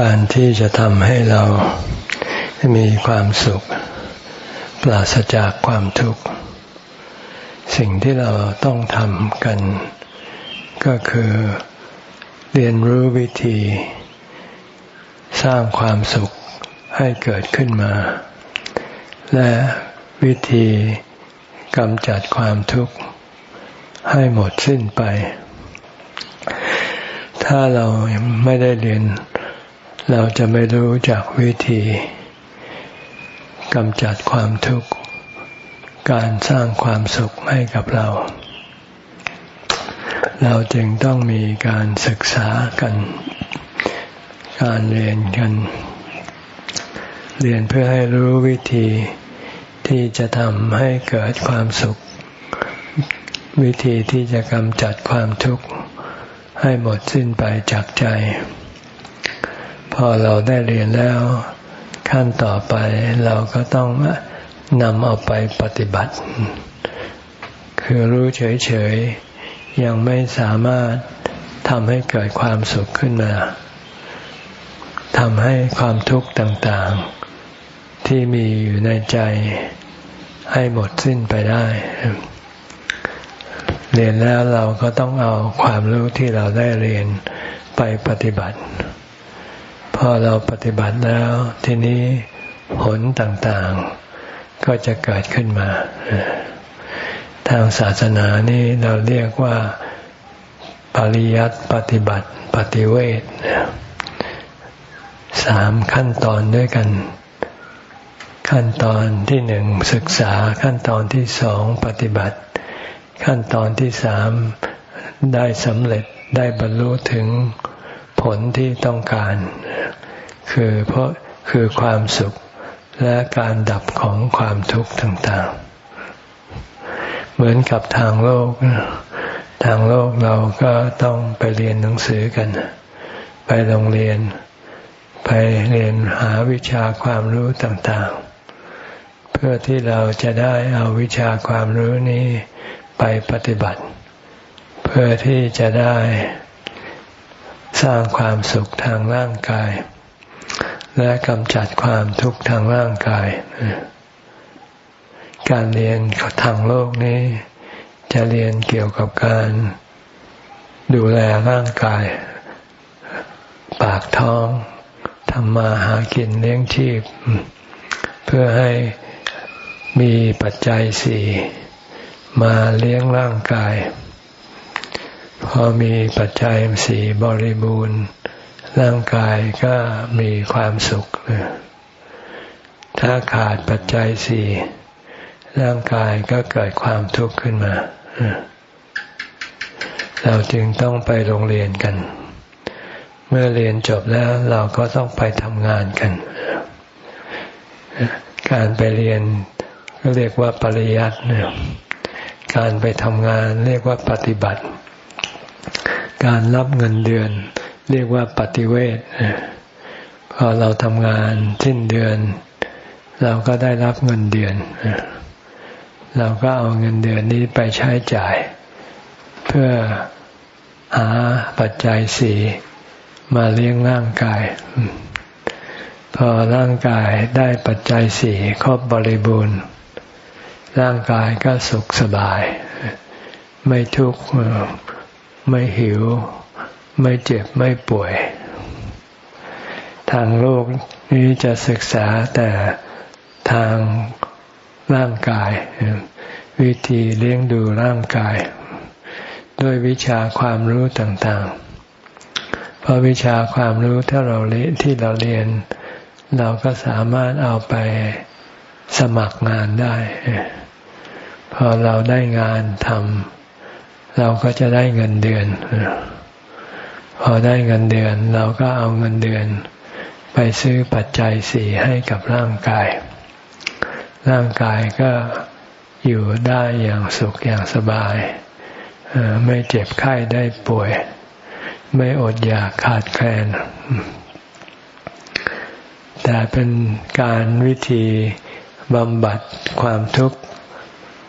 การที่จะทำให้เรามีความสุข ปราศจากความทุกข์ สิ่งที่เราต้องทำกัน ก็คือเรียนรู้วิธี สร้างความสุขให้เกิดขึ้นมา และวิธีกำจัดความทุกข์ ให้หมดสิ้นไป ถ้าเราไม่ได้เรียน เราจะไม่รู้จากวิธีกำจัดความทุกข์ การสร้างความสุขให้กับเรา เราจึงต้องมีการศึกษากัน การเรียนกัน เรียนเพื่อให้รู้วิธีที่จะทำให้เกิดความสุข วิธีที่จะกำจัดความทุกข์ให้หมดสิ้นไปจากใจ พอเราได้เรียนแล้วขั้นต่อไปเราก็ต้องนำเอาไปปฏิบัติ คือรู้เฉยๆ ยังไม่สามารถทำให้เกิดความสุขขึ้นมาทำให้ความทุกข์ต่างๆ ที่มีอยู่ในใจให้หมดสิ้นไปได้ เรียนแล้วเราก็ต้องเอาความรู้ที่เราได้เรียนไปปฏิบัติ พอเราปฏิบัติแล้ว ทีนี้ผลต่างๆ ก็จะเกิดขึ้นมา ทางศาสนานี่เราเรียกว่าปริยัติปฏิบัติปฏิเวทสามขั้นตอนด้วยกัน ขั้นตอนที่หนึ่งศึกษาขั้นตอนที่สองปฏิบัติ ขั้นตอนที่สามได้สำเร็จได้บรรลุถึง ผลที่ต้องการ คือเพราะคือความสุขและการดับของความทุกข์ต่างๆ เหมือนกับทางโลก ทางโลกเราก็ต้องไปเรียนหนังสือกัน ไปโรงเรียน ไปเรียนหาวิชาความรู้ต่างๆ เพื่อที่เราจะได้เอาวิชาความรู้นี้ไปปฏิบัติ เพื่อที่จะได้ สร้างความสุขทางร่างกาย และกำจัดความทุกข์ทางร่างกาย การเรียนทางโลกนี้ จะเรียนเกี่ยวกับการดูแลร่างกาย ปากท้องทำมาหากินเลี้ยงชีพ เพื่อให้มีปัจจัยสี่มาเลี้ยงร่างกาย พอมีปัจจัยสี่บริบูรณ์ ร่างกายก็มีความสุข ถ้าขาดปัจจัยสี่ร่างกายก็เกิดความทุกข์ขึ้นมา เราจึงต้องไปโรงเรียนกัน เมื่อเรียนจบแล้วเราก็ต้องไปทำงานกัน การไปเรียนก็เรียกว่าปริยัติการไปทำงานเรียกว่าปฏิบัติ การรับเงินเดือน เรียกว่าปฏิเวทพอเราทำงานสิ้นเดือน เราก็ได้รับเงินเดือน เราก็เอาเงินเดือนนี้ไปใช้จ่าย เพื่อหาปัจจัยสี่มาเลี้ยงร่างกาย พอร่างกายได้ปัจจัยสี่ครบบริบูรณ์ ร่างกายก็สุขสบาย ไม่ทุกข์ ไม่หิว ไม่เจ็บไม่ป่วย ทางโลกนี้จะศึกษาแต่ทางร่างกาย วิธีเลี้ยงดูร่างกาย ด้วยวิชาความรู้ต่างๆ เพราะวิชาความรู้ถ้าเราเรียนที่เราเรียน เราก็สามารถเอาไปสมัครงานได้ พอเราได้งานทำ เราก็จะได้เงินเดือน พอได้เงินเดือน เราก็เอาเงินเดือน ไปซื้อปัจจัยสี่ให้กับร่างกาย ร่างกายก็อยู่ได้อย่างสุขอย่างสบาย ไม่เจ็บไข้ได้ป่วย ไม่อดอยากขาดแคลน แต่เป็นการวิธีบำบัดความทุกข์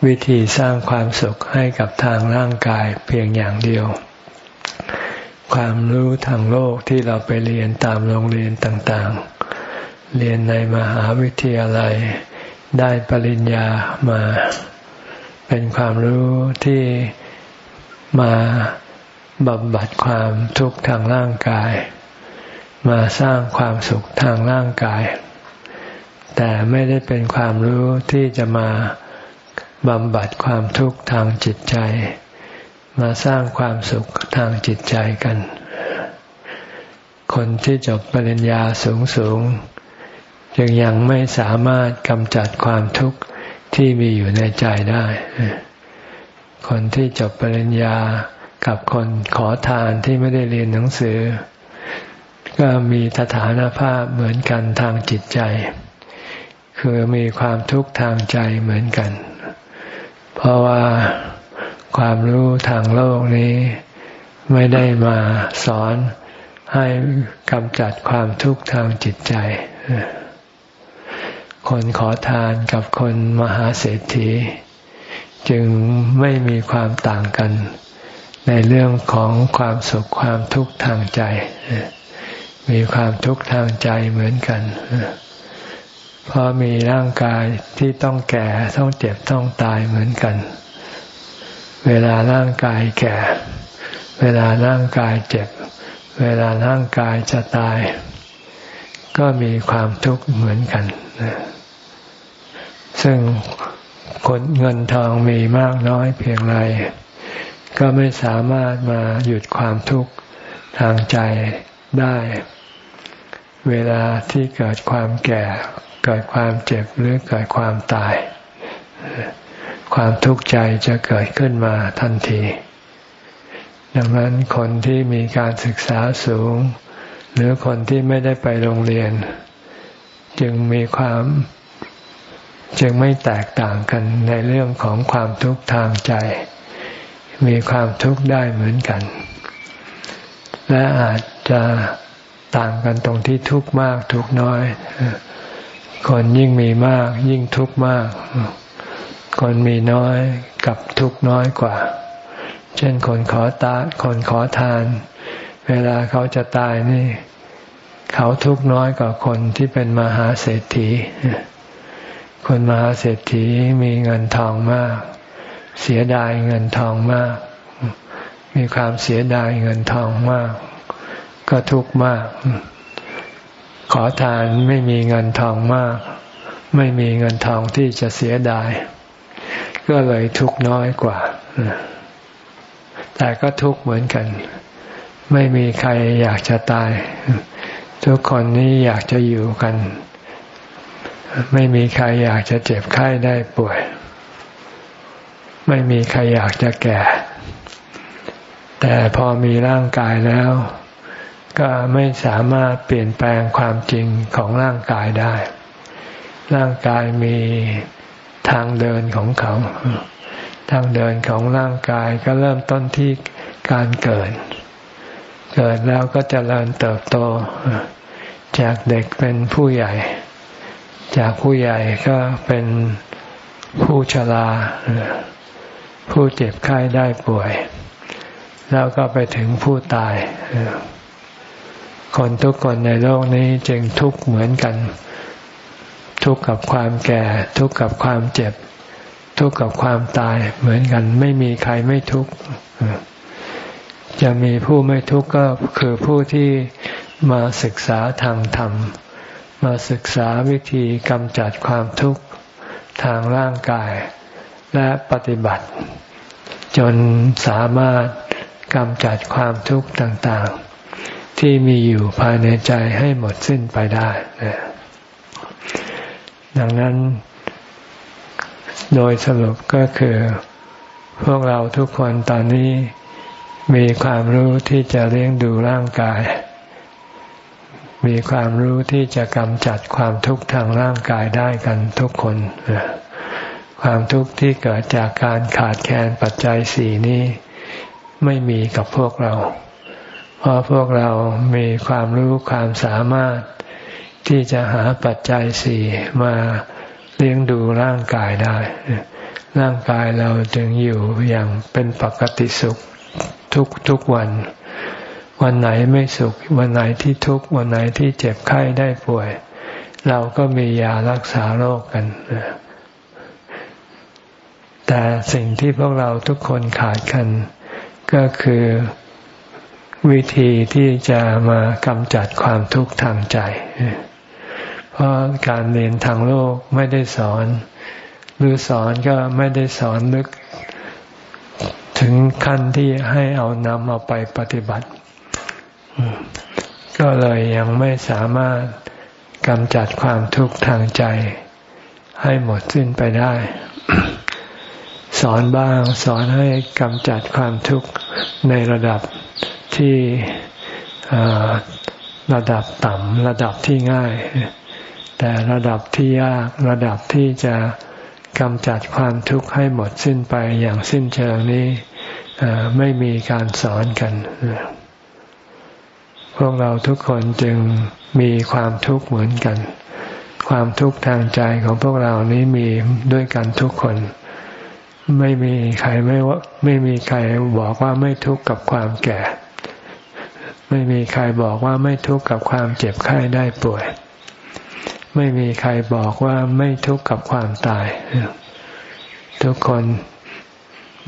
วิธีสร้างความสุขให้กับทางร่างกายเพียงอย่างเดียว ความรู้ทางโลกที่เราไปเรียนตามโรงเรียนต่างๆ เรียนในมหาวิทยาลัย ได้ปริญญามา เป็นความรู้ที่มาบำบัดความทุกข์ทางร่างกาย มาสร้างความสุขทางร่างกาย แต่ไม่ได้เป็นความรู้ที่จะมา บำบัดความทุกข์ทางจิตใจ มาสร้างความสุขทางจิตใจกัน คนที่จบปริญญาสูงสูงยังยังไม่สามารถกำจัดความทุกข์ที่มีอยู่ในใจได้ คนที่จบปริญญากับคนขอทานที่ไม่ได้เรียนหนังสือ ก็มีสถานภาพเหมือนกันทางจิตใจ คือมีความทุกข์ทางใจเหมือนกัน เพราะว่าความรู้ทางโลกนี้ไม่ได้มาสอนให้กำจัดความทุกข์ทางจิตใจ คนขอทานกับคนมหาเศรษฐี จึงไม่มีความต่างกัน ในเรื่องของความสุขความทุกข์ทางใจ มีความทุกข์ทางใจเหมือนกันเพราะมีร่างกายที่ต้องแก่ต้องเจ็บต้องตายเหมือนกัน เวลาร่างกายแก่ เวลาร่างกายเจ็บ เวลาร่างกายจะตาย ก็มีความทุกข์เหมือนกันซึ่งคนเงินทองมีมากน้อยเพียงไร ก็ไม่สามารถมาหยุดความทุกข์ทางใจได้ เวลาที่เกิดความแก่ เกิดความเจ็บหรือเกิดความตาย ความทุกข์ใจจะเกิดขึ้นมาทันที ดังนั้นคนที่มีการศึกษาสูง หรือคนที่ไม่ได้ไปโรงเรียน จึงมีความจึงไม่แตกต่างกันในเรื่องของความทุกข์ทางใจ มีความทุกข์ได้เหมือนกัน และอาจจะต่างกันตรงที่ทุกข์มากทุกข์น้อย คนยิ่งมีมาก ยิ่งทุกข์มาก คนมีน้อยกับทุกข์น้อยกว่า เช่นคนขอตาคนขอทาน เวลาเขาจะตายนี่ เขาทุกข์น้อยกว่าคนที่เป็นมหาเศรษฐี คนมหาเศรษฐีมีเงินทองมาก เสียดายเงินทองมาก มีความเสียดายเงินทองมาก ก็ทุกข์มาก ขอทานไม่มีเงินทองมาก ไม่มีเงินทองที่จะเสียดาย ก็เลยทุกน้อยกว่า แต่ก็ทุกเหมือนกัน ไม่มีใครอยากจะตาย ทุกคนนี้อยากจะอยู่กัน ไม่มีใครอยากจะเจ็บไข้ได้ป่วย ไม่มีใครอยากจะแก่ แต่พอมีร่างกายแล้ว ก็ไม่สามารถเปลี่ยนแปลงความจริงของร่างกายได้ ร่างกายมีทางเดินของเขา ทางเดินของร่างกายก็เริ่มต้นที่การเกิด เกิดแล้วก็จเจริญเติบโต จากเด็กเป็นผู้ใหญ่ จากผู้ใหญ่ก็เป็นผู้ชราผู้เจ็บไข้ได้ป่วย แล้วก็ไปถึงผู้ตาย คนทุกคนในโลกนี้จึงทุกข์เหมือนกัน ทุกข์กับความแก่ ทุกข์กับความเจ็บ ทุกข์กับความตายเหมือนกัน ไม่มีใครไม่ทุกข์จะมีผู้ไม่ทุกข์ก็คือผู้ที่มาศึกษาทางธรรม มาศึกษาวิธีกำจัดความทุกข์ทางร่างกาย และปฏิบัติ จนสามารถกำจัดความทุกข์ต่าง ที่มีอยู่ภายในใจให้หมดสิ้นไปได้ ดังนั้นโดยสรุปก็คือ พวกเราทุกคนตอนนี้มีความรู้ที่จะเลี้ยงดูร่างกาย มีความรู้ที่จะกำจัดความทุกข์ทางร่างกายได้กันทุกคน ความทุกข์ที่เกิดจากการขาดแคลนปัจจัยสี่นี้ ไม่มีกับพวกเรา เพราะพวกเรามีความรู้ความสามารถที่จะหาปัจจัยสี่มาเลี้ยงดูร่างกายได้ ร่างกายเราจึงอยู่อย่างเป็นปกติสุขทุกทุกวัน วันไหนไม่สุข วันไหนที่ทุกข์วันไหนที่เจ็บไข้ได้ป่วย เราก็มียารักษาโรคกัน แต่สิ่งที่พวกเราทุกคนขาดกัน ก็คือ วิธีที่จะมากำจัดความทุกข์ทางใจ เพราะการเรียนทางโลกไม่ได้สอน หรือสอนก็ไม่ได้สอนลึก ถึงขั้นที่ให้เอานำเอาไปปฏิบัติ ก็เลยยังไม่สามารถกำจัดความทุกข์ทางใจ ให้หมดสิ้นไปได้ สอนบ้างสอนให้กำจัดความทุกข์ในระดับ ที่ระดับต่ำระดับที่ง่าย แต่ระดับที่ยากระดับที่จะกำจัดความทุกข์ให้หมดสิ้นไปอย่างสิ้นเชิงนี้ไม่มีการสอนกัน พวกเราทุกคนจึงมีความทุกข์เหมือนกัน ความทุกข์ทางใจของพวกเรานี้มีด้วยกันทุกคน ไม่มีใครไม่ว่าไม่มีใครบอกว่าไม่ทุกข์กับความแก่ ไม่มีใครบอกว่าไม่ทุกข์กับความเจ็บไข้ได้ป่วย ไม่มีใครบอกว่าไม่ทุกข์กับความตาย ทุกคน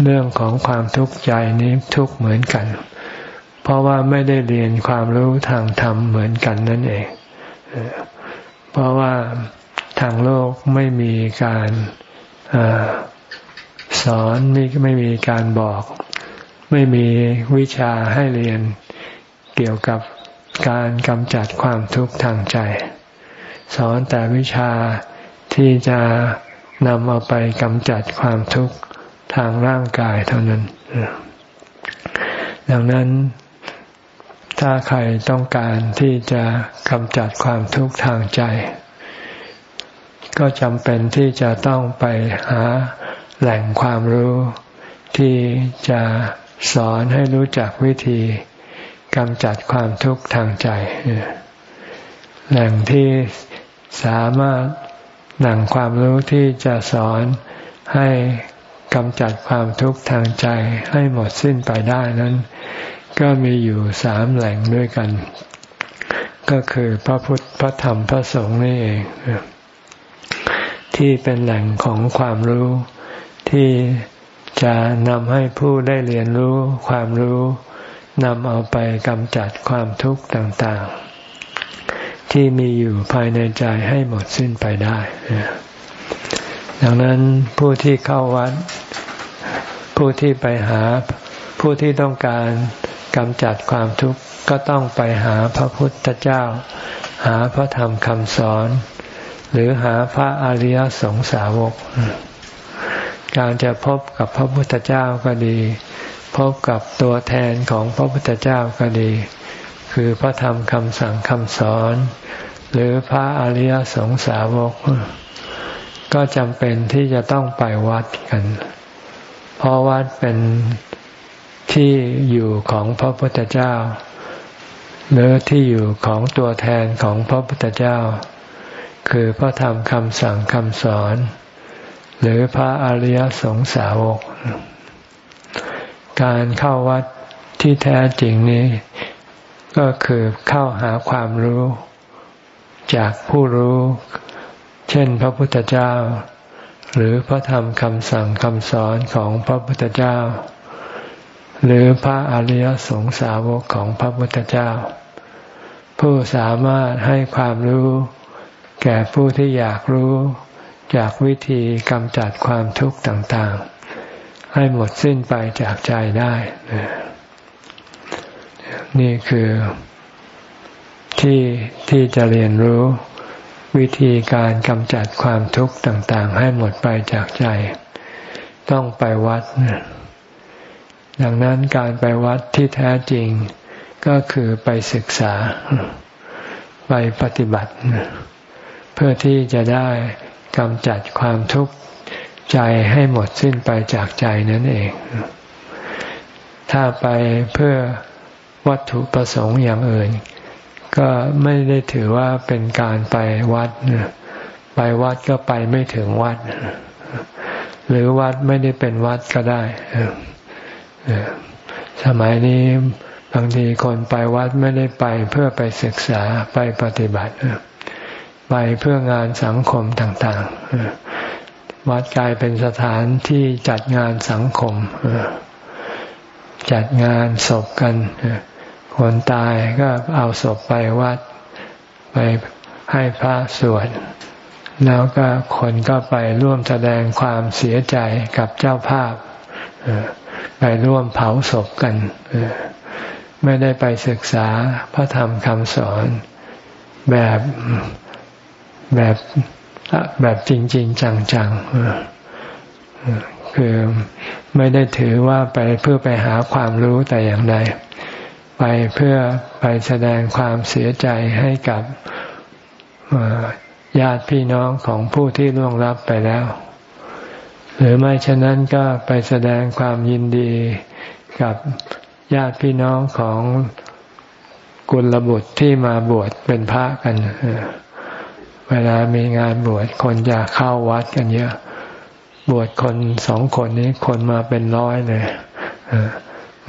เรื่องของความทุกข์ใจนี้ทุกเหมือนกัน เพราะว่าไม่ได้เรียนความรู้ทางธรรมเหมือนกันนั่นเอง เพราะว่าทางโลกไม่มีการอ สอนไม่ไม่มีการบอก ไม่มีวิชาให้เรียนเกี่ยวกับการกำจัดความทุกข์ทางใจ สอนแต่วิชาที่จะนำเอาไปกำจัดความทุกข์ทางร่างกายเท่านั้น ดังนั้นถ้าใครต้องการที่จะกำจัดความทุกข์ทางใจ ก็จำเป็นที่จะต้องไปหา แหล่งความรู้ที่จะสอนให้รู้จักวิธีกำจัดความทุกข์ทางใจ แหล่งที่สามารถหนังความรู้ที่จะสอนให้กำจัดความทุกข์ทางใจให้หมดสิ้นไปได้นั้น ก็มีอยู่สามแหล่งด้วยกัน ก็คือพระพุทธพระธรรมพระสงฆ์นี่เองที่เป็นแหล่งของความรู้ ที่จะนำให้ผู้ได้เรียนรู้ความรู้นำเอาไปกำจัดความทุกข์ต่างๆ ที่มีอยู่ภายในใจให้หมดสิ้นไปได้ ดังนั้นผู้ที่เข้าวัด ผู้ที่ไปหาผู้ที่ต้องการกำจัดความทุกข์ก็ต้องไปหาพระพุทธเจ้า หาพระธรรมคำสอน หรือหาพระอริยสงสาวก การจะพบกับพระพุทธเจ้าก็ดี พบกับตัวแทนของพระพุทธเจ้าก็ดี คือพระธรรมคำสั่งคำสอน หรือพระอริยสงสาวก ก็จำเป็นที่จะต้องไปวัดกัน เพราะวัดเป็นที่อยู่ของพระพุทธเจ้า หรือที่อยู่ของตัวแทนของพระพุทธเจ้า คือพระธรรมคำสั่งคำสอน หรือพระอริยสงสาวก การเข้าวัดที่แท้จริงนี้ ก็คือเข้าหาความรู้ จากผู้รู้ เช่นพระพุทธเจ้า หรือพระธรรมคำสั่งคำสอนของพระพุทธเจ้า หรือพระอริยสงสาวกของพระพุทธเจ้า ผู้สามารถให้ความรู้ แก่ผู้ที่อยากรู้ จากวิธีกำจัดความทุกข์ต่างๆ ให้หมดสิ้นไปจากใจได้ นี่คือที่ที่จะเรียนรู้วิธีการกำจัดความทุกข์ต่างๆ ให้หมดไปจากใจ ต้องไปวัด ดังนั้นการไปวัดที่แท้จริงก็คือไปศึกษา ไปปฏิบัติ เพื่อที่จะได้ กำจัดความทุกข์ใจให้หมดสิ้นไปจากใจนั่นเอง ถ้าไปเพื่อวัตถุประสงค์อย่างอื่น ก็ไม่ได้ถือว่าเป็นการไปวัด ไปวัดก็ไปไม่ถึงวัด หรือวัดไม่ได้เป็นวัดก็ได้ สมัยนี้บางทีคนไปวัดไม่ได้ไปเพื่อไปศึกษาไปปฏิบัติ ไปเพื่องานสังคมต่างๆ วัดกลายเป็นสถานที่จัดงานสังคม จัดงานศพกัน คนตายก็เอาศพไปวัด ไปให้พระสวด แล้วก็คนก็ไปร่วมแสดงความเสียใจกับเจ้าภาพ ไปร่วมเผาศพกัน ไม่ได้ไปศึกษาพระธรรมคำสอนแบบ แบบแบบจริงๆจังๆคือไม่ได้ถือว่าไปเพื่อไปหาความรู้แต่อย่างใดไปเพื่อไปแสดงความเสียใจให้กับญาติพี่น้องของผู้ที่ล่วงลับไปแล้ว หรือไม่ฉะนั้นก็ไปแสดงความยินดีกับญาติพี่น้องของกุลบุตรที่มาบวชเป็นพระกันเวลามีงานบวชคนจะเข้าวัดกันเยอะ บวชคนสองคนนี้คนมาเป็นร้อยเลย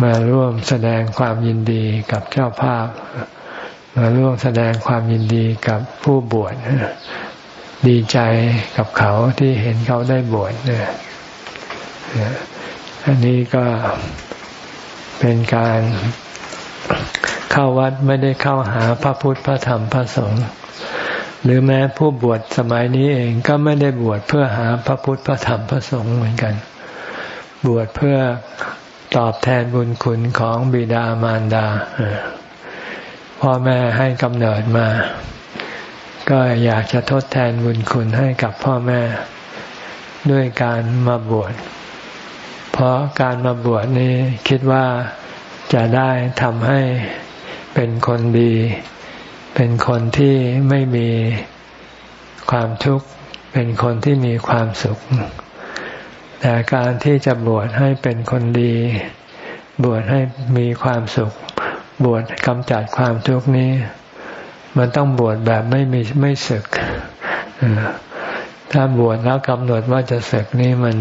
มาร่วมแสดงความยินดีกับเจ้าภาพ มาร่วมแสดงความยินดีกับผู้บวชดีใจกับเขาที่เห็นเขาได้บวชเนี่ยอันนี้ก็เป็นการเข้าวัดไม่ได้เข้าหาพระพุทธพระธรรมพระสงฆ์ หรือแม้ผู้บวชสมัยนี้เองก็ไม่ได้บวชเพื่อหาพระพุทธพระธรรมพระสงฆ์เหมือนกัน บวชเพื่อตอบแทนบุญคุณของบิดามารดาพ่อแม่ให้กำเนิดมา ก็อยากจะทดแทนบุญคุณให้กับพ่อแม่ ด้วยการมาบวช เพราะการมาบวชนี้คิดว่าจะได้ทำให้เป็นคนดี เป็นคนที่ไม่มีความทุกข์ เป็นคนที่มีความสุข แต่การที่จะบวชให้เป็นคนดี บวชให้มีความสุข บวชกำจัดความทุกข์นี้ มันต้องบวชแบบไม่มีไม่ศึก ถ้าบวชแล้วกำหนดว่าจะศึกนี่มัน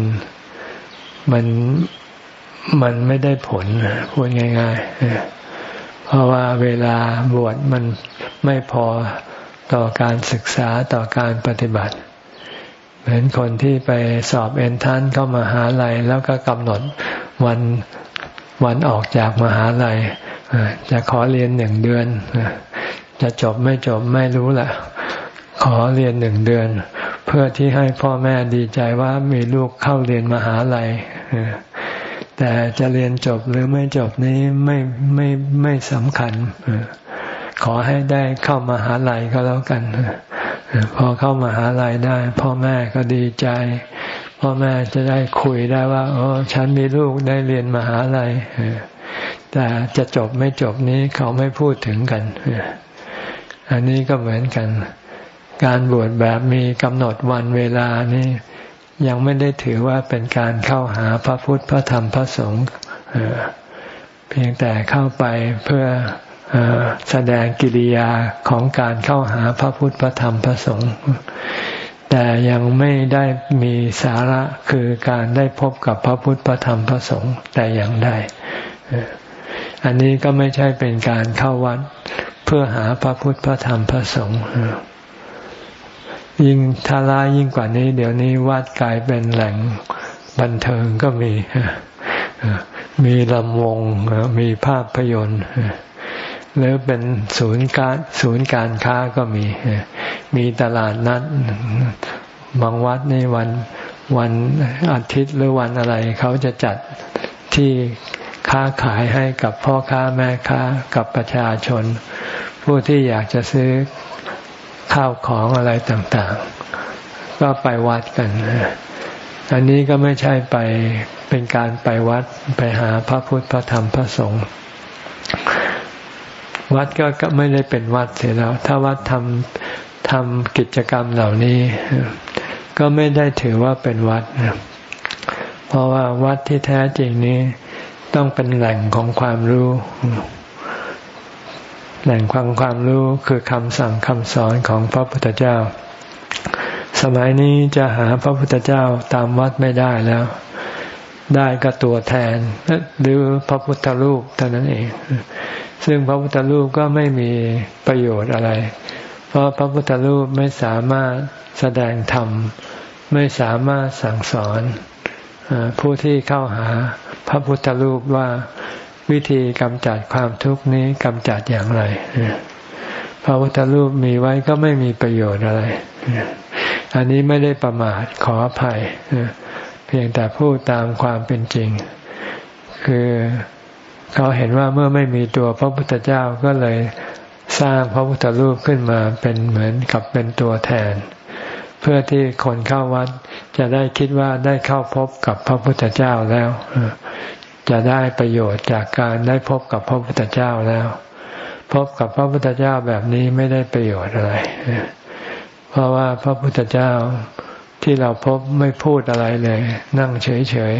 มันมันไม่ได้ผลพูดง่าย ๆ เพราะว่าเวลาบวชมันไม่พอต่อการศึกษาต่อการปฏิบัติ เหมือนคนที่ไปสอบเอนทันเข้ามาหาลัยแล้วก็กำหนดวันวันออกจากมหาลัยจะขอเรียนหนึ่งเดือน จะจบไม่จบไม่รู้แหละขอเรียนหนึ่งเดือน เพื่อที่ให้พ่อแม่ดีใจว่ามีลูกเข้าเรียนมหาลัย แต่จะเรียนจบหรือไม่จบนี้ไม่ไม่ไม่สำคัญ ขอให้ได้เข้ามาหาลัยก็แล้วกัน พอเข้ามาหาลัยได้ พ่อแม่ก็ดีใจ พ่อแม่จะได้คุยได้ว่าอ๋อฉันมีลูกได้เรียนมหาลัยแต่จะจบไม่จบนี้เขาไม่พูดถึงกัน อันนี้ก็เหมือนกัน การบวชแบบมีกำหนดวันเวลานี่ ยังไม่ได้ถือว่าเป็นการเข้าหาพระพุทธพระธรรมพระสงฆ์เพียงแต่เข้าไปเพื่อแสดงกิริยาของการเข้าหาพระพุทธพระธรรมพระสงฆ์แต่ยังไม่ได้มีสาระคือการได้พบกับพระพุทธพระธรรมพระสงฆ์แต่อย่างใดอันนี้ก็ไม่ใช่เป็นการเข้าวัดเพื่อหาพระพุทธพระธรรมพระสงฆ์ ยิ่งทารายิ่งกว่านี้ เดี๋ยวนี้วัดกลายเป็นแหล่งบันเทิงก็มี มีลำวงมีภาพยนตร์หรือเป็นศูนย์การศูนย์การค้าก็มี มีตลาดนัดบางวัดในวันวันอาทิตย์หรือวันอะไร เขาจะจัดที่ค้าขายให้กับพ่อค้าแม่ค้ากับประชาชน ผู้ที่อยากจะซื้อ ข้าวของอะไรต่างๆ ก็ไปวัดกันอันนี้ก็ไม่ใช่ไปเป็นการไปวัดไปหาพระพุทธพระธรรมพระสงฆ์วัดก็ไม่ได้เป็นวัดเสียแล้ว ถ้าวัดทำทำกิจกรรมเหล่านี้ ก็ไม่ได้ถือว่าเป็นวัดเพราะว่าวัดที่แท้จริงนี้ ต้องเป็นแหล่งของความรู้ แหล่งความความรู้คือคำสั่งคำสอนของพระพุทธเจ้า สมัยนี้จะหาพระพุทธเจ้าตามวัดไม่ได้แล้ว ได้ก็ตัวแทนหรือพระพุทธรูปเท่านั้นเอง ซึ่งพระพุทธรูปก็ไม่มีประโยชน์อะไร เพราะพระพุทธรูปไม่สามารถแสดงธรรม ไม่สามารถสั่งสอนผู้ที่เข้าหาพระพุทธรูปว่า วิธีกำจัดความทุกข์นี้กำจัดอย่างไรพระพุทธรูปมีไว้ก็ไม่มีประโยชน์อะไร อันนี้ไม่ได้ประมาทขออภัย เพียงแต่พูดตามความเป็นจริง คือเขาเห็นว่าเมื่อไม่มีตัวพระพุทธเจ้าก็เลยสร้างพระพุทธรูปขึ้นมาเป็นเหมือนกับเป็นตัวแทน เพื่อที่คนเข้าวัดจะได้คิดว่าได้เข้าพบกับพระพุทธเจ้าแล้ว จะได้ประโยชน์จากการได้พบกับพระพุทธเจ้าแล้ว พบกับพระพุทธเจ้าแบบนี้ไม่ได้ประโยชน์อะไร เพราะว่าพระพุทธเจ้าที่เราพบไม่พูดอะไรเลย นั่งเฉย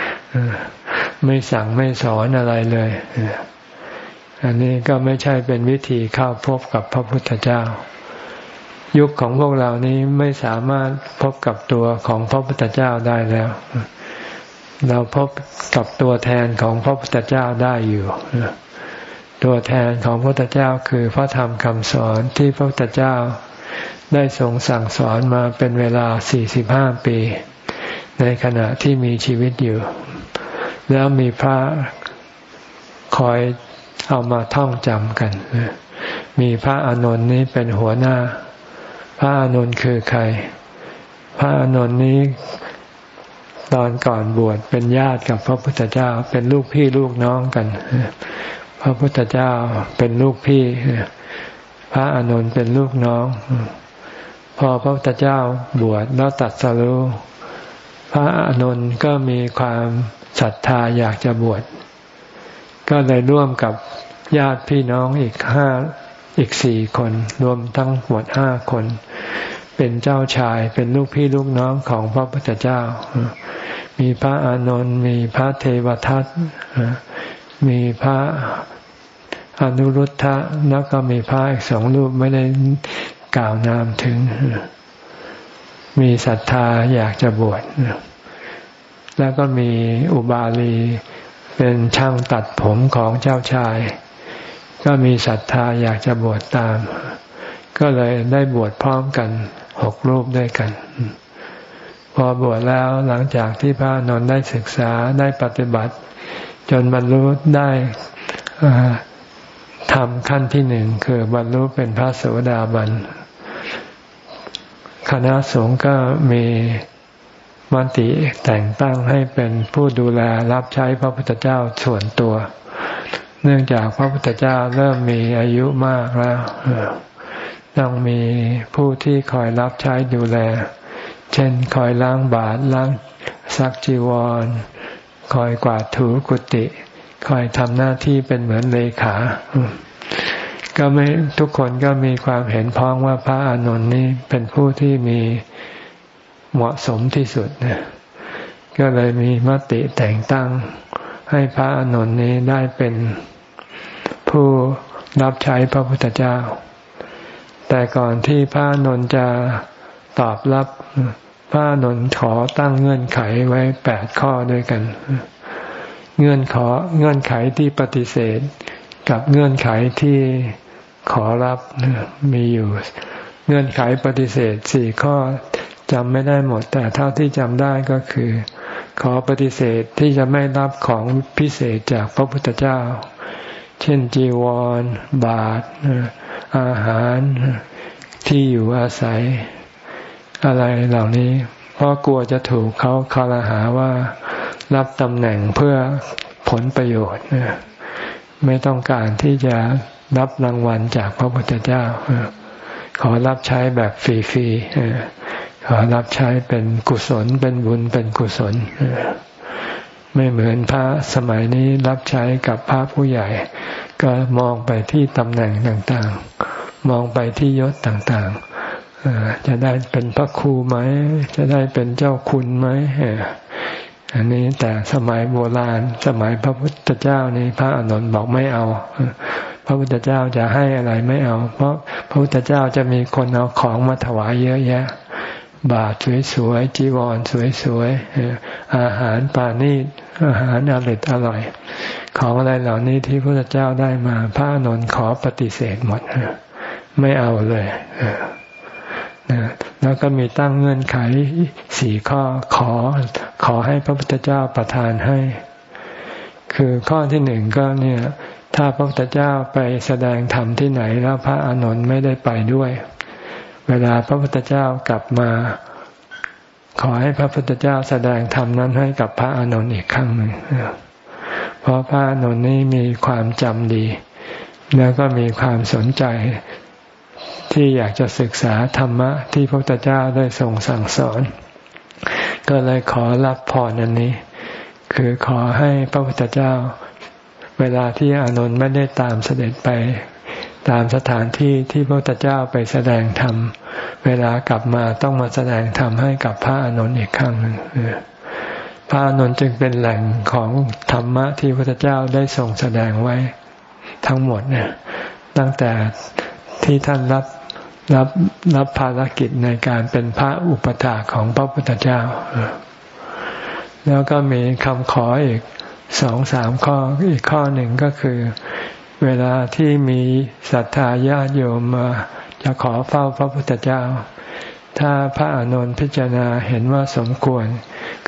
ๆไม่สั่งไม่สอนอะไรเลย อันนี้ก็ไม่ใช่เป็นวิธีเข้าพบกับพระพุทธเจ้า ยุคของพวกเรานี้ไม่สามารถพบกับตัวของพระพุทธเจ้าได้แล้ว เราพบกับตัวแทนของพระพุทธเจ้าได้อยู่ ตัวแทนของพระพุทธเจ้าคือพระธรรมคำสอนที่พระพุทธเจ้าได้ทรงสั่งสอนมาเป็นเวลา 45 ปี ในขณะที่มีชีวิตอยู่ แล้วมีพระคอยเอามาท่องจำกัน มีพระอานนท์นี้เป็นหัวหน้า พระอานนท์คือใคร พระอานนท์นี้ ตอนก่อนบวชเป็นญาติกับพระพุทธเจ้า เป็นลูกพี่ลูกน้องกัน พระพุทธเจ้าเป็นลูกพี่ พระอานนท์เป็นลูกน้อง พอพระพุทธเจ้าบวชแล้วตัดสรุพระอานนท์ก็มีความศรัทธาอยากจะบวชก็เลยร่วมกับญาติพี่น้องอีกห้าอีกสี่คน รวมทั้งหมดห้าคน เป็นเจ้าชายเป็นลูกพี่ลูกน้องของพระพุทธเจ้า มีพระอานนท์มีพระเทวทัตมีพระอนุรุทธะแล้วก็มีพระอีกสองรูปไม่ได้กล่าวนามถึง มีศรัทธาอยากจะบวชแล้วก็มีอุบาลีเป็นช่างตัดผมของเจ้าชาย ก็มีศรัทธาอยากจะบวชตาม ก็เลยได้บวชพร้อมกัน หกรูปด้วยกัน พอบวชแล้วหลังจากที่พระนนท์ได้ศึกษาได้ปฏิบัติ จนบรรลุได้ทำขั้นที่หนึ่งคือบรรลุเป็นพระโสดาบันคณะสงฆ์ก็มีมติแต่งตั้งให้เป็นผู้ดูแลรับใช้พระพุทธเจ้าส่วนตัว เนื่องจากพระพุทธเจ้าเริ่มมีอายุมากแล้ว ต้องมีผู้ที่คอยรับใช้ดูแล เช่นคอยล้างบาตรล้างซักจีวร คอยกวาดถูกุฏิ คอยทำหน้าที่เป็นเหมือนเลขา ก็ไม่ทุกคนก็มีความเห็นพ้องว่าพระอานนท์นี้เป็นผู้ที่มีเหมาะสมที่สุดนะก็เลยมีมติแต่งตั้งให้พระอานนท์นี้ได้เป็นผู้รับใช้พระพุทธเจ้า แต่ก่อนที่พระนนท์จะตอบรับ พระนนขอตั้งเงื่อนไขไว้แปดข้อด้วยกัน เงื่อนขอเงื่อนไขที่ปฏิเสธ กับเงื่อนไขที่ขอรับมีอยู่เงื่อนไขปฏิเสธสี่ข้อจำไม่ได้หมด แต่เท่าที่จำได้ก็คือ ขอปฏิเสธที่จะไม่รับของพิเศษจากพระพุทธเจ้า เช่นจีวร บาท อาหารที่อยู่อาศัย อะไรเหล่านี้ เพราะกลัวจะถูกเขาคารหาว่ารับตำแหน่งเพื่อผลประโยชน์ไม่ต้องการที่จะรับรางวัลจากพระพุทธเจ้า ขอรับใช้แบบฟรีๆขอรับใช้เป็นกุศล เป็นบุญเป็นกุศลไม่เหมือนพระสมัยนี้รับใช้กับพระผู้ใหญ่ ก็มองไปที่ตำแหน่งต่างๆ มองไปที่ยศต่างๆ จะได้เป็นพระครูไหม จะได้เป็นเจ้าคุณไหมอันนี้แต่สมัยโบราณ สมัยพระพุทธเจ้านี่พระอนุนบอกไม่เอา พระพุทธเจ้าจะให้อะไรไม่เอา เพราะพระพุทธเจ้าจะมีคนเอาของมาถวายเยอะแยะ บาทสวยๆจีวรสวยๆอาหารปานีอาหารอร่อยอร่อย ของอะไรเหล่านี้ที่พระเจ้าได้มาพระนนท์ขอปฏิเสธหมดไม่เอาเลยแล้วก็มีตั้งเงื่อนไขสี่ข้อขอขอให้พระพุทธเจ้าประทานให้ คือข้อที่หนึ่งก็เนี่ย ถ้าพระพุทธเจ้าไปแสดงธรรมที่ไหนแล้วพระอานนท์ไม่ได้ไปด้วย เวลาพระพุทธเจ้ากลับมา ขอให้พระพุทธเจ้าแสดงธรรมนั้นให้กับพระอานนท์อีกครั้งหนึ่งเพราะพระอานนท์นี้มีความจำดี แล้วก็มีความสนใจที่อยากจะศึกษาธรรมะที่พระพุทธเจ้าได้ทรงสั่งสอน ก็เลยขอรับพรอันนี้ คือขอให้พระพุทธเจ้า เวลาที่อานนท์ไม่ได้ตามเสด็จไป ตามสถานที่ที่พระพุทธเจ้าไปแสดงธรรม เวลากลับมาต้องมาแสดงธรรมให้กับพระอานนท์อีกครั้งหนึ่งพระอานนท์จึงเป็นแหล่งของธรรมะที่พระพุทธเจ้าได้ทรงแสดงไว้ทั้งหมดเนี่ยตั้งแต่ที่ท่านรับรับรับภารกิจในการเป็นพระอุปถาของพระพุทธเจ้า แล้วก็มีคำขออีกสองสามข้ออีกข้อหนึ่งก็คือ เวลาที่มีศรัทธาญาติโยมมาจะขอเฝ้าพระพุทธเจ้า ถ้าพระอานนท์พิจารณาเห็นว่าสมควร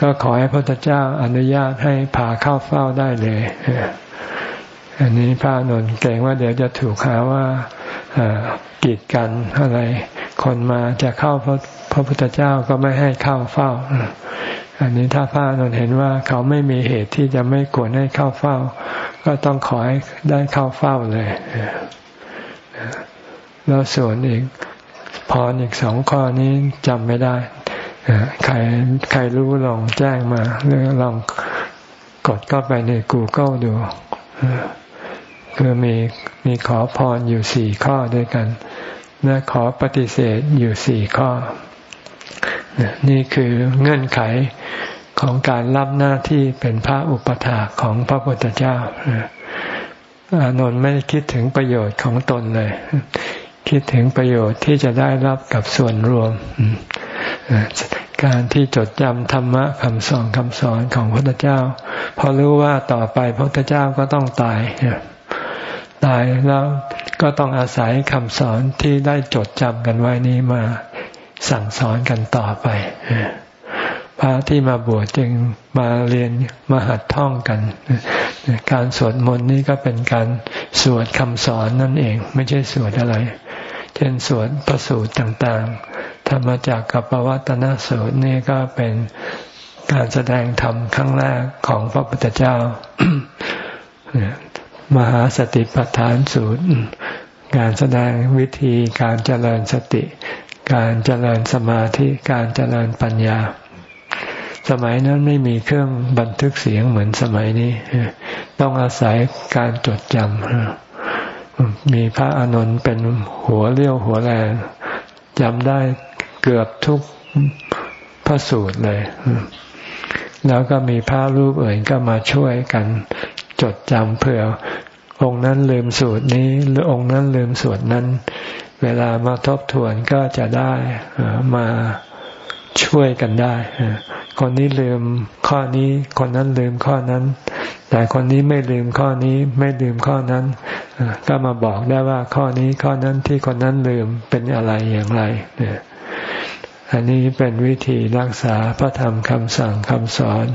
ก็ขอให้พระพุทธเจ้าอนุญาตให้พาเข้าเฝ้าได้เลย อันนี้พระอานนท์เกรงว่าเดี๋ยวจะถูกหาว่ากีดกันอะไร คนมาจะเข้าพระพระพุทธเจ้าก็ไม่ให้เข้าเฝ้า อันนี้ถ้าพระนนเห็นว่าเขาไม่มีเหตุที่จะไม่ควรให้เข้าเฝ้า ก็ต้องขอให้ได้เข้าเฝ้าเลยแล้วส่วนอีกพรอีกสองข้อนี้จำไม่ได้ใครใครรู้ลองแจ้งมาหรือลองกดเข้าไปใน Google ดูคือมีมีขอพรอยู่สี่ข้อด้วยกัน และขอปฏิเสธอยู่สี่ข้อ นี่คือเงื่อนไขของการรับหน้าที่เป็นพระอุปถาของพระพุทธเจ้าอานนท์ไม่คิดถึงประโยชน์ของตนเลย คิดถึงประโยชน์ที่จะได้รับกับส่วนรวม การที่จดจำธรรมะคำสอนคำสอนของพระพุทธเจ้าพอรู้ว่าต่อไปพระพุทธเจ้าก็ต้องตายตายแล้วก็ต้องอาศัยคำสอนที่ได้จดจำกันไว้นี้มา สั่งสอนกันต่อไปพระที่มาบวชจึงมาเรียนมาหัดท่องกัน การสวดมนต์นี่ก็เป็นการสวดคำสอนนั่นเอง ไม่ใช่สวดอะไร เช่นสวดพระสูตรต่างๆ ธรรมจากกับปวัตนสูตรนี่ก็เป็นการแสดงธรรมครั้งแรกของพระพุทธเจ้า มหาสติปัฏฐานสูตร การแสดงวิธีการเจริญสติ การเจริญสมาธิการเจริญปัญญา สมัยนั้นไม่มีเครื่องบันทึกเสียงเหมือนสมัยนี้ ต้องอาศัยการจดจำมีพระอานนท์เป็นหัวเลี้ยวหัวแรงจำได้เกือบทุกพระสูตรเลย แล้วก็มีพระรูปอื่นก็มาช่วยกันจดจำเผื่อองค์นั้นลืมสูตรนี้ หรือองค์นั้นลืมสูตรนั้น เวลามาทบทวนก็จะได้มาช่วยกันได้ คนนี้ลืมข้อนี้ คนนั้นลืมข้อนั้น แต่คนนี้ไม่ลืมข้อนี้ ไม่ลืมข้อนั้น ก็มาบอกได้ว่าข้อนี้ข้อนั้นที่คนนั้นลืมเป็นอะไรอย่างไร อันนี้เป็นวิธีรักษาพระธรรมคำสั่งคำสอน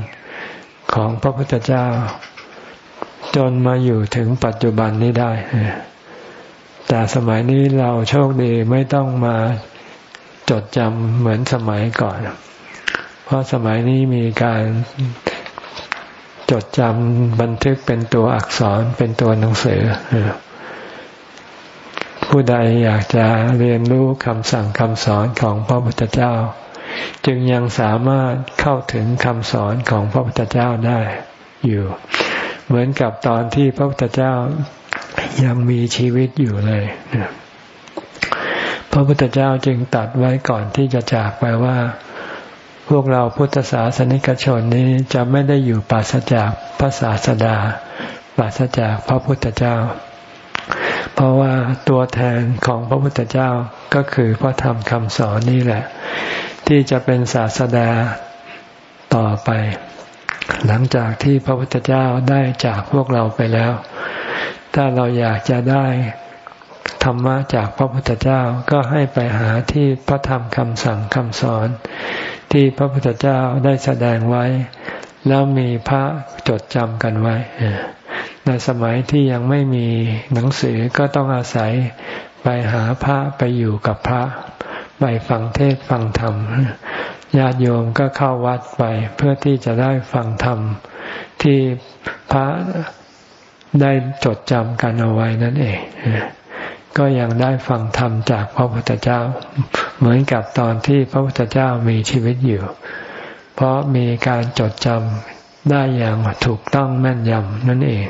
ของพระพุทธเจ้า จนมาอยู่ถึงปัจจุบันนี้ได้ แต่สมัยนี้เราโชคดีไม่ต้องมาจดจำเหมือนสมัยก่อน เพราะสมัยนี้มีการจดจำบันทึกเป็นตัวอักษรเป็นตัวหนังสือ ผู้ใดอยากจะเรียนรู้คำสั่งคำสอนของพระพุทธเจ้า จึงยังสามารถเข้าถึงคำสอนของพระพุทธเจ้าได้อยู่ เหมือนกับตอนที่พระพุทธเจ้า ยังมีชีวิตอยู่เลยพระพุทธเจ้าจึงตัดไว้ก่อนที่จะจากไปว่า พวกเราพุทธศาสนิกชนนี้จะไม่ได้อยู่ปราศจากพระศาสดา ปราศจากพระพุทธเจ้า เพราะว่าตัวแทนของพระพุทธเจ้าก็คือพระธรรมคำสอนนี่แหละ ที่จะเป็นศาสดาต่อไป หลังจากที่พระพุทธเจ้าได้จากพวกเราไปแล้ว ถ้าเราอยากจะได้ธรรมะจากพระพุทธเจ้าก็ให้ไปหาที่พระธรรมคำสั่งคำสอน ที่พระพุทธเจ้าได้แสดงไว้ แล้วมีพระจดจำกันไว้ ในสมัยที่ยังไม่มีหนังสือก็ต้องอาศัยไปหาพระไปอยู่กับพระ ไปฟังเทศฟังธรรมญาติโยมก็เข้าวัดไปเพื่อที่จะได้ฟังธรรมที่พระ ได้จดจำกันเอาไว้นั่นเอง ก็ยังได้ฟังธรรมจากพระพุทธเจ้า เหมือนกับตอนที่พระพุทธเจ้ามีชีวิตอยู่ เพราะมีการจดจำได้อย่างถูกต้องแม่นยำนั่นเอง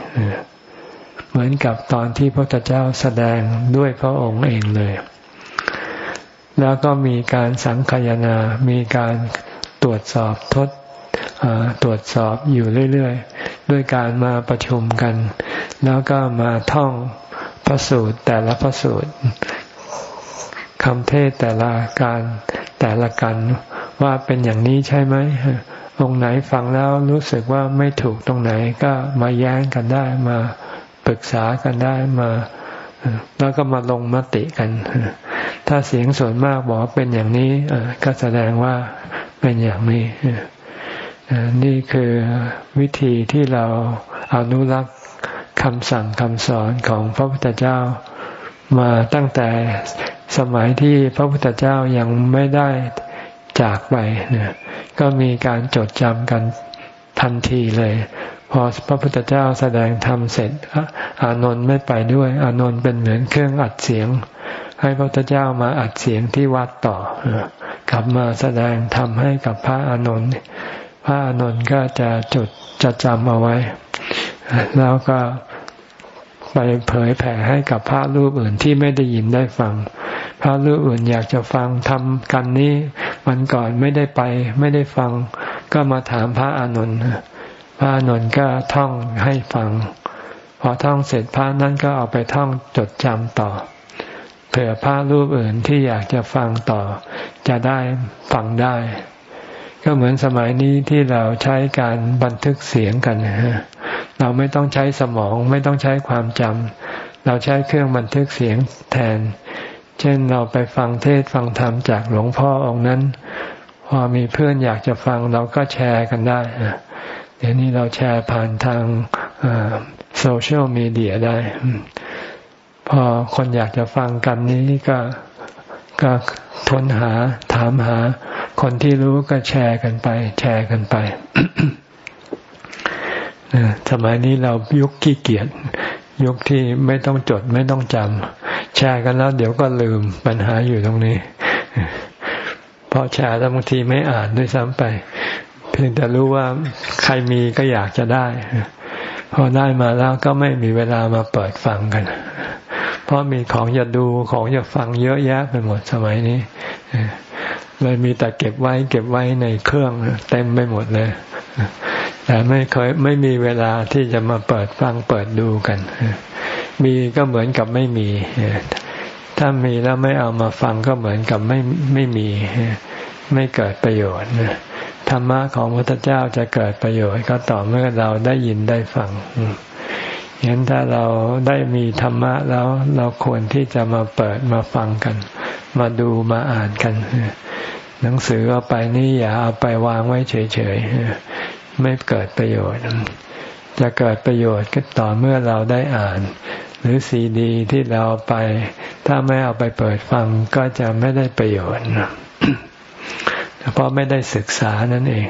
เหมือนกับตอนที่พระพุทธเจ้าแสดงด้วยพระองค์เองเลย แล้วก็มีการสังคยนา มีการตรวจสอบทด ตรวจสอบอยู่เรื่อยๆ ด้วยการมาประชุมกัน แล้วก็มาท่องพระสูตรแต่ละพระสูตรคำเทศแต่ละการแต่ละกันว่าเป็นอย่างนี้ใช่ไหมองค์ไหนฟังแล้วรู้สึกว่าไม่ถูกตรงไหนก็มาแย้งกันได้มาปรึกษากันได้มาแล้วก็มาลงมติกัน ถ้าเสียงส่วนมากบอกเป็นอย่างนี้ก็แสดงว่าเป็นอย่างนี้ นี่คือวิธีที่เราอนุรักษ์คำสั่งคำสอนของพระพุทธเจ้ามาตั้งแต่สมัยที่พระพุทธเจ้ายังไม่ได้จากไปเนี่ยก็มีการจดจำกันทันทีเลย พอพระพุทธเจ้าแสดงธรรมเสร็จอานนท์ไม่ไปด้วย อานนท์เป็นเหมือนเครื่องอัดเสียง ให้พระพุทธเจ้ามาอัดเสียงที่วัดต่อกลับมาแสดงธรรมให้กับพระอานนท์ พระอานนท์ก็จะจดจะจำเอาไว้ แล้วก็ไปเผยแผ่ให้กับพระรูปอื่นที่ไม่ได้ยินได้ฟัง พระรูปอื่นอยากจะฟังทำกันนี้วันก่อนไม่ได้ไปไม่ได้ฟัง ก็มาถามพระอานนท์พระอานนท์ก็ท่องให้ฟัง พอท่องเสร็จพระนั้นก็เอาไปท่องจดจำต่อเผื่อพระรูปอื่นที่อยากจะฟังต่อ จะได้ฟังได้ ก็เหมือนสมัยนี้ที่เราใช้การบันทึกเสียงกันเราไม่ต้องใช้สมองไม่ต้องใช้ความจำเราใช้เครื่องบันทึกเสียงแทน เช่นเราไปฟังเทศฟังธรรมจากหลวงพ่อองค์นั้น พอมีเพื่อนอยากจะฟังเราก็แชร์กันได้เดี๋ยวนี้เราแชร์ผ่านทางโซเชียลมีเดียได้ พอคนอยากจะฟังกันนี้ก็ก็ทนหาถามหา คนที่รู้ก็แชร์กันไป แชร์กันไปสมัยนี้เรายุคขี้เกียจยุคที่ไม่ต้องจดไม่ต้องจำแชร์กันแล้ว เดี๋ยวก็ลืมปัญหาอยู่ตรงนี้พอแชร์แล้วบางทีไม่อ่านด้วยซ้ำไป เพียงแต่รู้ว่าใครมีก็อยากจะได้พอได้มาแล้วก็ไม่มีเวลามาเปิดฟังกัน เพราะมีของจะดูของจะฟังเยอะแยะไปหมดสมัยนี้ เลยมีแต่เก็บไว้ เก็บไว้ในเครื่องเต็มไปหมดเลย แต่ไม่เคยไม่มีเวลาที่จะมาเปิดฟังเปิดดูกัน มีก็เหมือนกับไม่มี ถ้ามีแล้วไม่เอามาฟังก็เหมือนกับไม่ไม่มีไม่เกิดประโยชน์ธรรมะของพระพุทธเจ้าจะเกิดประโยชน์ก็ต่อเมื่อเราได้ยินได้ฟังเห็นถ้าเราได้มีธรรมะแล้วเราควรที่จะมาเปิดมาฟังกัน มาดูมาอ่านกัน หนังสือเอาไปนี่อย่าเอาไปวางไว้เฉยๆไม่เกิดประโยชน์ จะเกิดประโยชน์ก็ต่อเมื่อเราได้อ่าน หรือซีดีที่เราไป ถ้าไม่เอาไปเปิดฟังก็จะไม่ได้ประโยชน์เพราะไม่ได้ศึกษานั่นเอง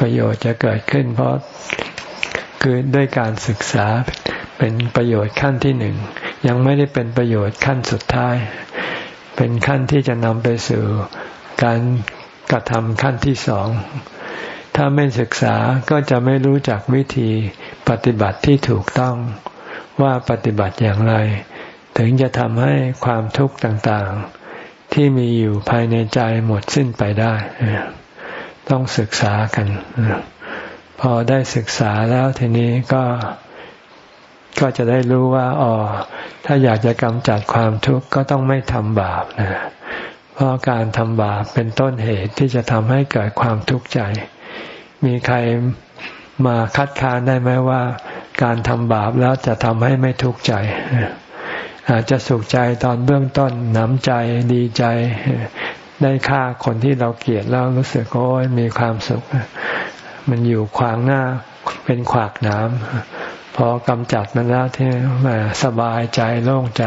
ประโยชน์จะเกิดขึ้น เพราะคือด้วยการศึกษาเป็นประโยชน์ขั้นที่หนึ่งยังไม่ได้เป็นประโยชน์ขั้นสุดท้าย เป็นขั้นที่จะนำไปสู่การกระทำขั้นที่สอง ถ้าไม่ศึกษาก็จะไม่รู้จักวิธีปฏิบัติที่ถูกต้องว่าปฏิบัติอย่างไร ถึงจะทำให้ความทุกข์ต่างๆ ที่มีอยู่ภายในใจหมดสิ้นไปได้ ต้องศึกษากัน พอได้ศึกษาแล้วทีนี้ก็ ก็จะได้รู้ว่าอ๋อถ้าอยากจะกำจัดความทุกข์ก็ต้องไม่ทำบาปนะเพราะการทำบาปเป็นต้นเหตุที่จะทำให้เกิดความทุกข์ใจ มีใครมาคัดค้านได้ไหมว่า การทำบาปแล้วจะทำให้ไม่ทุกข์ใจ อาจจะสุขใจตอนเบื้องต้นหนำใจดีใจ ได้ฆ่าคนที่เราเกลียดแล้วรู้สึกโอ้ยมีความสุข มันอยู่ขวางหน้าเป็นขวากน้ำ พอกำจัดมันแล้วที่มาสบายใจโล่งใจ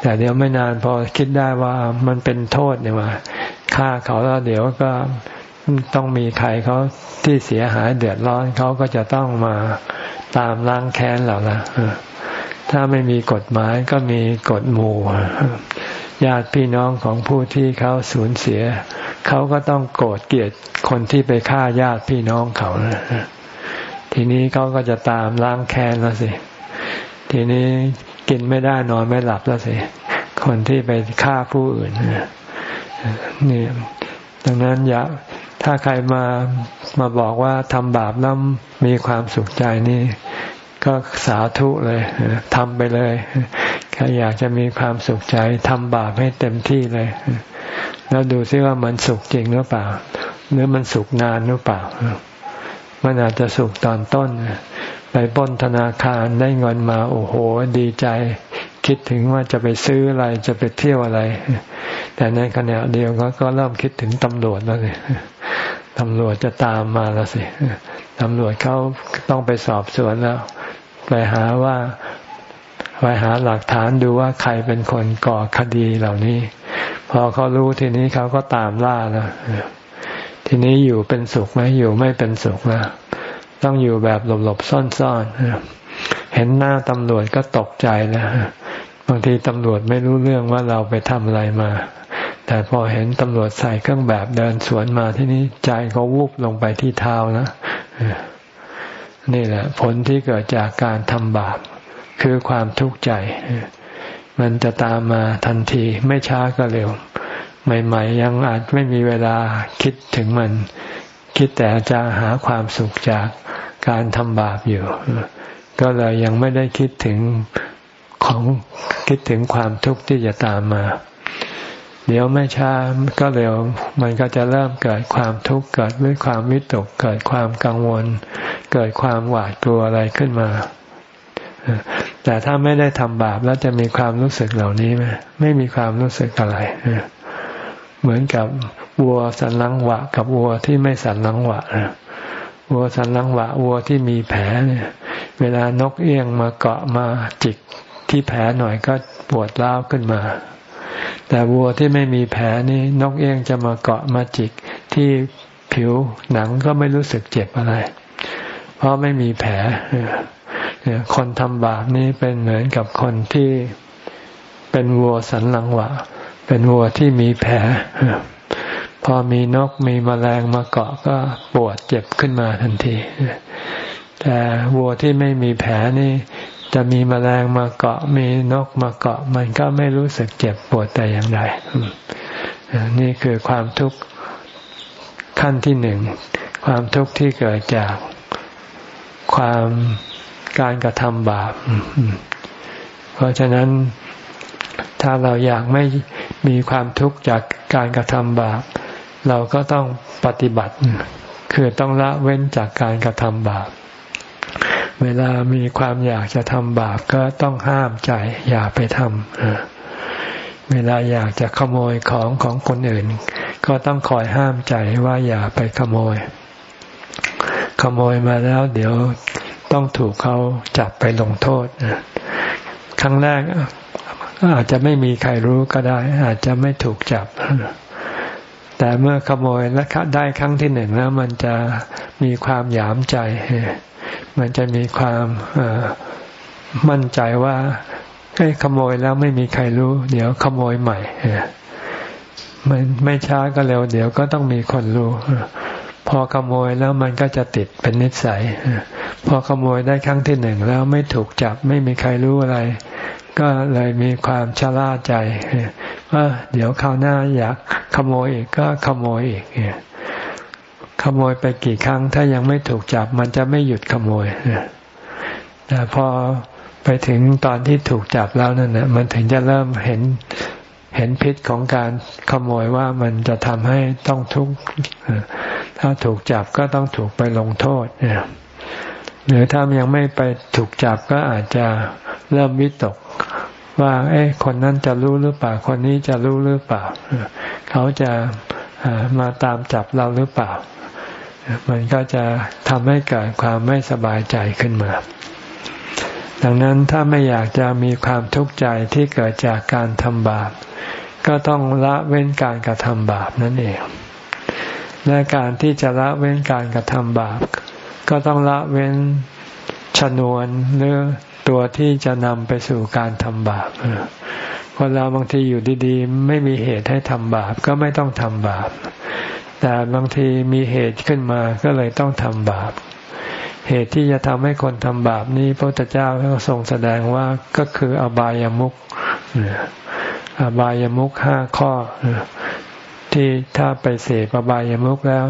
แต่เดี๋ยวไม่นานพอคิดได้ว่ามันเป็นโทษเนี่ยว่าฆ่าเขาแล้วเดี๋ยวก็ต้องมีใครเขาที่เสียหายเดือดร้อนเขาก็จะต้องมาตามล้างแค้นเราละถ้าไม่มีกฎหมายก็มีกฎหมู่ญาติพี่น้องของผู้ที่เขาสูญเสีย เขาก็ต้องโกรธเกลียดคนที่ไปฆ่าญาติพี่น้องเขา ทีนี้เขาก็จะตามล้างแค้นแล้วสิ ทีนี้กินไม่ได้นอนไม่หลับแล้วสิ คนที่ไปฆ่าผู้อื่นนี่ดังนั้นอย่าถ้าใครมามาบอกว่าทำบาปแล้วมีความสุขใจนี่ ก็สาธุเลยทำไปเลยใครอยากจะมีความสุขใจทำบาปให้เต็มที่เลย แล้วดูซิว่ามันสุขจริงหรือเปล่า หรือมันสุขนานหรือเปล่า มันอาจจะสุขตอนต้น ไปป้นธนาคารได้เงินมาโอ้โห ดีใจ คิดถึงว่าจะไปซื้ออะไรจะไปเที่ยวอะไร แต่ในขณะเดียวก็ก็เริ่มคิดถึงตำรวจแล้วสิตำรวจจะตามมาแล้วสิตำรวจเขาต้องไปสอบสวนแล้ว ไปหาว่าไปหาหลักฐานดูว่าใครเป็นคนก่อคดีเหล่านี้ พอเขารู้ทีนี้เขาก็ตามล่าแล้ว ทีนี้อยู่เป็นสุขไหมอยู่ไม่เป็นสุขแล้วต้องอยู่แบบหลบๆซ่อนๆเห็นหน้าตำรวจก็ตกใจแล้วบางทีตำรวจไม่รู้เรื่องว่าเราไปทำอะไรมา แต่พอเห็นตำรวจใส่เครื่องแบบเดินสวนมาที่นี้ใจก็วูบลงไปที่เท้านะนี่แหละ ผลที่เกิดจากการทำบาปคือความทุกข์ใจ มันจะตามมาทันทีไม่ช้าก็เร็ว ใหม่ ๆ ยังอาจไม่มีเวลาคิดถึงมัน คิดแต่จะหาความสุขจากการทำบาปอยู่ ก็เลยยังไม่ได้คิดถึงของคิดถึงความทุกข์ที่จะตามมา เดี๋ยวไม่ช้าก็เร็ว มันก็จะเริ่มเกิดความทุกข์เกิดด้วยความวิตกเกิดความกังวล เกิดความหวาดกลัวอะไรขึ้นมาแต่ถ้าไม่ได้ทำบาปแล้วจะมีความรู้สึกเหล่านี้ไหมไม่มีความรู้สึกอะไร เหมือนกับวัวสันลังหวะ กับวัวที่ไม่สันลังหวะวัวสันลังหวะวัวที่มีแผลเนี่ย เวลานกเอี้ยงมาเกาะมาจิกที่แผลหน่อยก็ปวดร้าวขึ้นมา แต่วัวที่ไม่มีแผลนี่นกเอี้ยงจะมาเกาะมาจิกที่ผิวหนังก็ไม่รู้สึกเจ็บอะไร เพราะไม่มีแผลคนทำบาปนี้เป็นเหมือนกับคนที่เป็นวัวสันหลังหวะ เป็นวัวที่มีแผล พอมีนกมีมแมลงมาเกาะก็ปวดเจ็บขึ้นมาทันที แต่วัวที่ไม่มีแผลนี่จะมีมแมลงมาเกาะ มีนกมาเกาะ มันก็ไม่รู้สึกเจ็บปวดแต่อย่างใดนี่คือความทุกข์ขั้นที่หนึ่ง ความทุกข์ที่เกิดจากความการกระทำบาป เพราะฉะนั้นถ้าเราอยากไม่ มีความทุกข์จากการกระทำบาป เราก็ต้องปฏิบัติ คือต้องละเว้นจากการกระทำบาป เวลามีความอยากจะทำบาปก็ต้องห้ามใจอย่าไปทำเวลาอยากจะขโมยของของคนอื่น ก็ต้องคอยห้ามใจว่าอย่าไปขโมย ขโมยมาแล้วเดี๋ยวต้องถูกเขาจับไปลงโทษครั้งแรก อาจจะไม่มีใครรู้ก็ได้ อาจจะไม่ถูกจับ แต่เมื่อขโมยและได้ครั้งที่หนึ่งแล้ว มันจะมีความหยามใจ มันจะมีความมั่นใจว่าให้ขโมยแล้วไม่มีใครรู้ เดี๋ยวขโมยใหม่มันไม่ช้าก็เร็ว เดี๋ยวก็ต้องมีคนรู้พอขโมยแล้วมันก็จะติดเป็นนิสัยพอขโมยได้ครั้งที่หนึ่งแล้วไม่ถูกจับ ไม่มีใครรู้อะไร ก็เลยมีความชะล่าใจว่าเดี๋ยวคราวหน้าอยากขโมยอีกก็ขโมยอีกขโมยไปกี่ครั้ง ถ้ายังไม่ถูกจับ มันจะไม่หยุดขโมยแต่พอไปถึงตอนที่ถูกจับแล้วนั่นนะมันถึงจะเริ่มเห็นเห็นพิษของการขโมยว่ามันจะทำให้ต้องทุกข์ถ้าถูกจับก็ต้องถูกไปลงโทษเนี่ย หรือถ้ายังไม่ไปถูกจับก็อาจจะเริ่มวิตกว่า เอ๊ะคนนั้นจะรู้หรือเปล่า คนนี้จะรู้หรือเปล่า เขาจะมาตามจับเราหรือเปล่า มันก็จะทำให้เกิดความไม่สบายใจขึ้นมา ดังนั้นถ้าไม่อยากจะมีความทุกข์ใจที่เกิดจากการทำบาป ก็ต้องละเว้นการกระทำบาปนั่นเอง และการที่จะละเว้นการกระทำบาป ก็ต้องละเว้นชนวนหรือตัวที่จะนำไปสู่การทำบาปคนเราบางทีอยู่ดีๆ ไม่มีเหตุให้ทำบาปก็ไม่ต้องทำบาป แต่บางทีมีเหตุขึ้นมาก็เลยต้องทำบาป เหตุที่จะทำให้คนทำบาปนี้พระพุทธเจ้าก็ทรงแสดงว่าก็คืออบายามุขอบายามุขห้าข้อที่ถ้าไปเสพอบายามุขแล้ว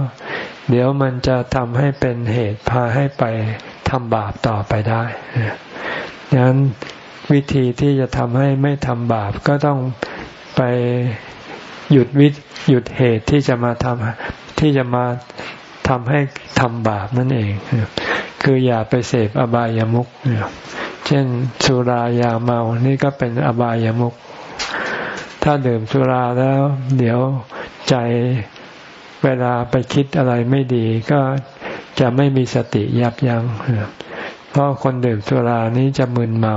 เดี๋ยวมันจะทำให้เป็นเหตุพาให้ไปทำบาปต่อไปได้ดังนั้นวิธีที่จะทำให้ไม่ทำบาปก็ต้องไปหยุดวิหยุดเหตุที่จะมาทำที่จะมาทำให้ทำบาปนั่นเอง คืออย่าไปเสพอบายามุขเช่นสุรายาเมา นี่ก็เป็นอบายามุขถ้าดื่มสุราแล้ว เดี๋ยวใจ เวลาไปคิดอะไรไม่ดีก็จะไม่มีสติยับยัง้งเพราะคนดื่มสุรานี้จะมึนเมา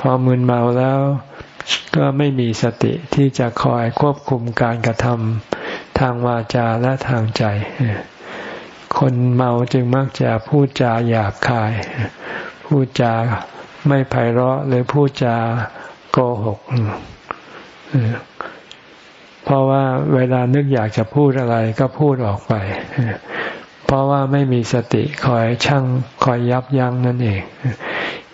พอมึนเมาแล้วก็ไม่มีสติที่จะคอยควบคุมการกระทำทางวาจาและทางใจ คนเมาจึงมักจะพูดจาหยาบคาย พูดจาไม่ไพเราะหรือพูดจาโกหก เพราะว่าเวลานึกอยากจะพูดอะไรก็พูดออกไป เพราะว่าไม่มีสติคอยชั่งคอยยับยั้งนั่นเอง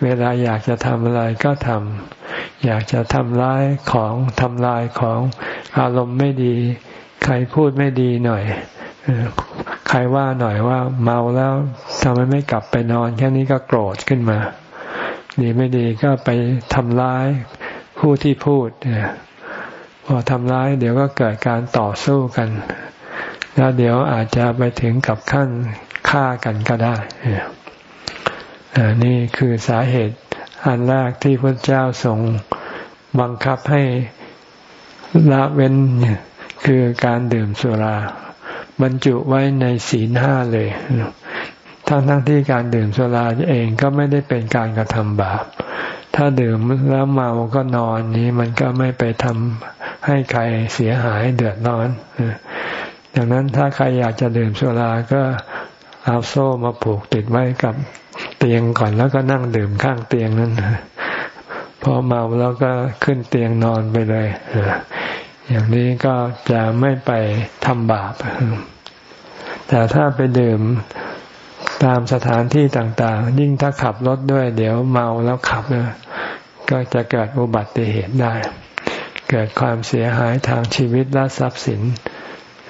เวลาอยากจะทำอะไรก็ทำอยากจะทำร้ายของทำลายของอารมณ์ไม่ดี ใครพูดไม่ดีหน่อยใครว่าหน่อยว่าเมาแล้วทำไมไม่กลับไปนอน แค่นี้ก็โกรธขึ้นมา ดีไม่ดีก็ไปทำร้ายผู้ที่พูด อทำร้ายเดี๋ยวก็เกิดการต่อสู้กัน แล้วเดี๋ยวอาจจะไปถึงกับขั้นฆ่ากันก็ได้นี่คือสาเหตุอันแรกที่พระเจ้าทรงบังคับให้ละเว้นคือการดื่มสุรา บรรจุไว้ในศีลห้าเลย ทั้งทั้งที่การดื่มสุราเองก็ไม่ได้เป็นการกระทำบาป ถ้าดื่มแล้วเมาก็นอนนี้มันก็ไม่ไปทำให้ใครเสียหายเดือดร้อนดังนั้นถ้าใครอยากจะดื่มสุราก็เอาโซ่มาผูกติดไว้กับเตียงก่อนแล้วก็นั่งดื่มข้างเตียงนั้นพอเมาแล้วก็ขึ้นเตียงนอนไปเลยอย่างนี้ก็จะไม่ไปทำบาปแต่ถ้าไปดื่ม ตามสถานที่ต่างๆ ยิ่งถ้าขับรถด้วย เดี๋ยวเมาแล้วขับเนี่ยก็จะเกิดอุบัติเหตุได้ เกิดความเสียหายทางชีวิตและทรัพย์สิน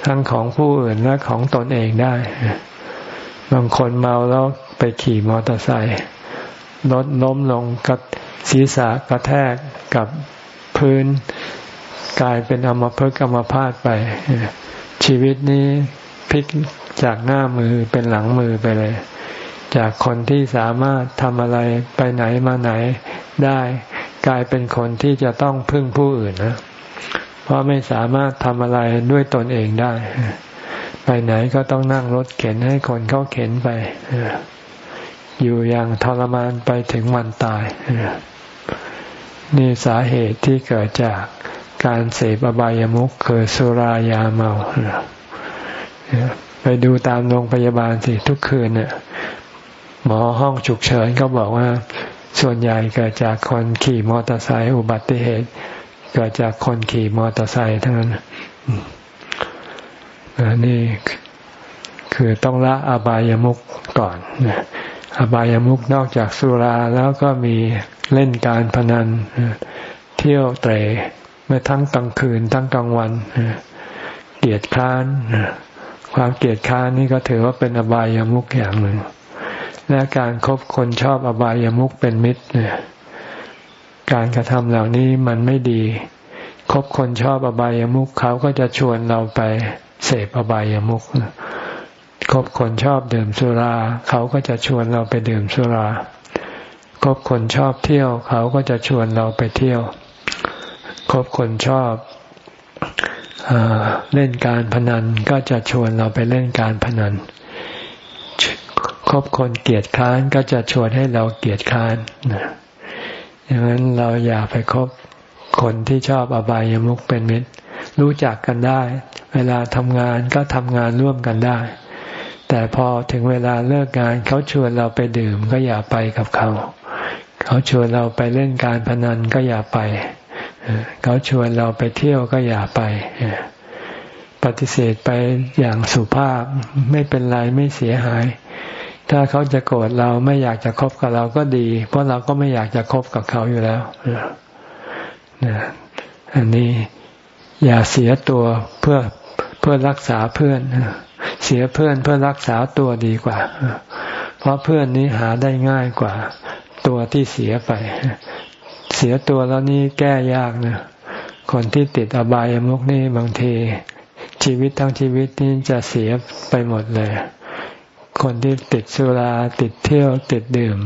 ทั้งของผู้อื่นและของตนเองได้ บางคนเมาแล้วไปขี่มอเตอร์ไซค์รถล้มลงกับศีรษะกระแทกกับพื้น กลายเป็นอมภพกรรมพาดไป ชีวิตนี้พลิก จากหน้ามือเป็นหลังมือไปเลย จากคนที่สามารถทำอะไรไปไหนมาไหนได้กลายเป็นคนที่จะต้องพึ่งผู้อื่นนะ เพราะไม่สามารถทำอะไรด้วยตนเองได้ ไปไหนก็ต้องนั่งรถเข็นให้คนเขาเข็นไป อยู่อย่างทรมานไปถึงวันตาย นี่สาเหตุที่เกิดจากการเสพอบายามุขคือสุรายาเมา ไปดูตามโรงพยาบาลสิทุกคืนเนี่ยหมอห้องฉุกเฉินก็บอกว่า ส่วนใหญ่เกิดจากคนขี่มอเตอร์ไซค์อุบัติเหตุ เกิดจากคนขี่มอเตอร์ไซค์ทั้งนั้นนี่คือต้องละอบายามุกก่อนอบายามุกนอกจากสุราแล้วก็มีเล่นการพนันเที่ยวเตะเมื่อทั้งกลางคืนทั้งกลางวันเกียดค้าน ความเกลียดค้านนี่ก็ถือว่าเป็นอบายามุกอย่างหนึ่งและการครบคนชอบอบายามุขเป็นมิตรเนี่ยการกระทำเหล่านี้มันไม่ดีคบคนชอบอบายามุขเขาก็จะชวนเราไปเสพอบายามุขคบคนชอบดื่มสุรา เขาก็จะชวนเราไปดื่มสุราคบคนชอบเที่ยว เขาก็จะชวนเราไปเที่ยวคบคนชอบ เล่นการพนันก็จะชวนเราไปเล่นการพนันคบคนเกียดค้านก็จะชวนให้เราเกียดค้านอย่างนั้นเราอย่าไปคบคนที่ชอบอบายามุขเป็นมิตร รู้จักกันได้ เวลาทำงานก็ทำงานร่วมกันได้ แต่พอถึงเวลาเลิกงานเขาชวนเราไปดื่มก็อย่าไปกับเขา เขาชวนเราไปเล่นการพนันก็อย่าไป เขาชวนเราไปเที่ยวก็อย่าไปปฏิเสธไปอย่างสุภาพไม่เป็นไรไม่เสียหาย ถ้าเขาจะโกรธเราไม่อยากจะคบกับเราก็ดี เพราะเราก็ไม่อยากจะคบกับเขาอยู่แล้วอันนี้อย่าเสียตัวเพื่อเพื่อรักษาเพื่อน เสียเพื่อนเพื่อรักษาตัวดีกว่า เพราะเพื่อนนี้หาได้ง่ายกว่า ตัวที่เสียไป สียตัวแล้วนี่แก้ยากนะคนที่ติดอบายมุกนี่บางที ชีวิตทั้งชีวิตนี้จะเสียไปหมดเลย คนที่ติดสุราติดเที่ยวติดดื่ม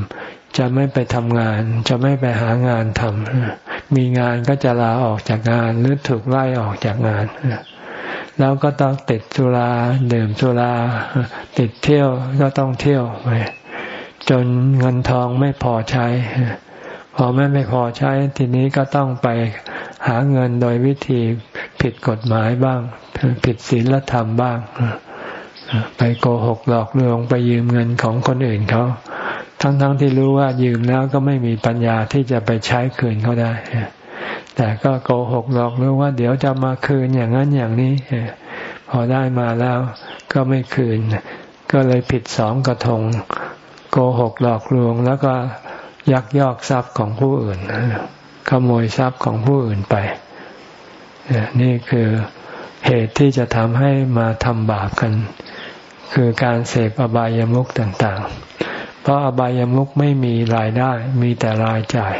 จะไม่ไปทำงาน จะไม่ไปหางานทำมีงานก็จะลาออกจากงานหรือถูกไล่ออกจากงานแล้วก็ต้องติดสุราดื่มสุรา ติดเที่ยวก็ต้องเที่ยวไปจนเงินทองไม่พอใช้ พอไม่ไม่พอใช้ทีนี้ก็ต้องไปหาเงินโดยวิธีผิดกฎหมายบ้าง ผิดศีลธรรมบ้าง ไปโกหกหลอกลวงไปยืมเงินของคนอื่นเขาทั้งๆทที่รู้ว่ายืมแล้วก็ไม่มีปัญญาที่จะไปใช้คืนเขาได้ แต่ก็โกหกหลอกลวงว่าเดี๋ยวจะมาคืนอย่างนั้นอย่างนี้ พอได้มาแล้วก็ไม่คืน ก็เลยผิดสองกระทง โกหกหลอกลวงแล้วก็ ยักยอกทรัพย์ของผู้อื่น ขโมยทรัพย์ของผู้อื่นไปนี่คือเหตุที่จะทำให้มาทำบาปกัน คือการเสพอบายามุขต่างๆ เพราะอบายามุขไม่มีรายได้ มีแต่รายจ่าย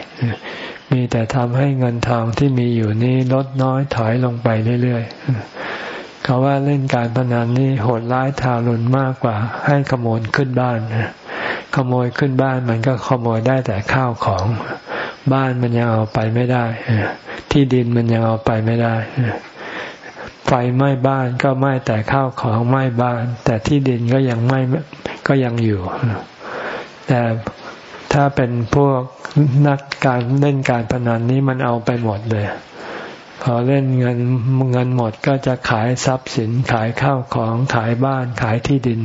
มีแต่ทำให้เงินทองที่มีอยู่นี้ลดน้อยถอยลงไปเรื่อยๆเขาว่าเล่นการพนันนี่โหดร้ายทารุณมากกว่าให้ขโมยขึ้นบ้าน ขโมยขึ้นบ้านมันก็ขโมยได้แต่ข้าวของ บ้านมันยังเอาไปไม่ได้ที่ดินมันยังเอาไปไม่ได้ไฟไหม้บ้านก็ไหม้แต่ข้าวของไหม้บ้าน แต่ที่ดินก็ยังไหม้ก็ยังอยู่ แต่ถ้าเป็นพวกนักการเล่นการพนันนี้มันเอาไปหมดเลย พอเล่นเงินเงินหมดก็จะขายทรัพย์สินขายข้าวของขายบ้านขายที่ดิน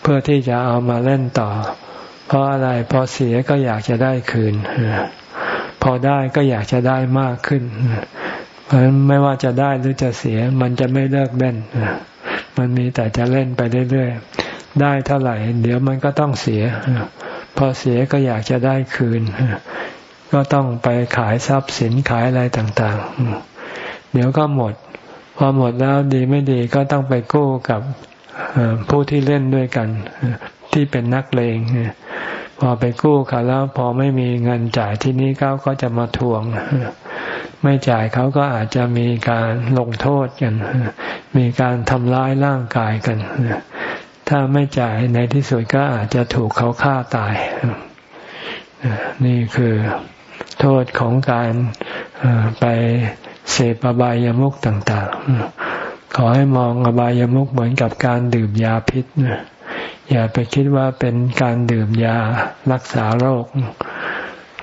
เพื่อที่จะเอามาเล่นต่อ เพราะอะไรพอเสียก็อยากจะได้คืน พอได้ก็อยากจะได้มากขึ้น เพราะฉะนั้นไม่ว่าจะได้หรือจะเสียมันจะไม่เลิกเล่น มันมีแต่จะเล่นไปเรื่อยๆ ได้เท่าไหร่ เดี๋ยวมันก็ต้องเสีย พอเสียก็อยากจะได้คืน ก็ต้องไปขายทรัพย์สินขายอะไรต่าง ๆ เดี๋ยวก็หมดพอหมดแล้วดีไม่ดีก็ต้องไปกู้กับ ผู้ที่เล่นด้วยกันที่เป็นนักเลงพอไปกู้เขาแล้วพอไม่มีเงินจ่ายที่นี้เขาก็จะมาทวง ไม่จ่ายเขาก็อาจจะมีการลงโทษกัน มีการทำร้ายร่างกายกัน ถ้าไม่จ่ายในที่สุดก็อาจจะถูกเขาฆ่าตาย นี่คือโทษของการไปเสพอบายามุขต่าง ๆ ขอให้มองอบายามุขเหมือนกับการดื่มยาพิษนะอย่าไปคิดว่าเป็นการดื่มยารักษาโรค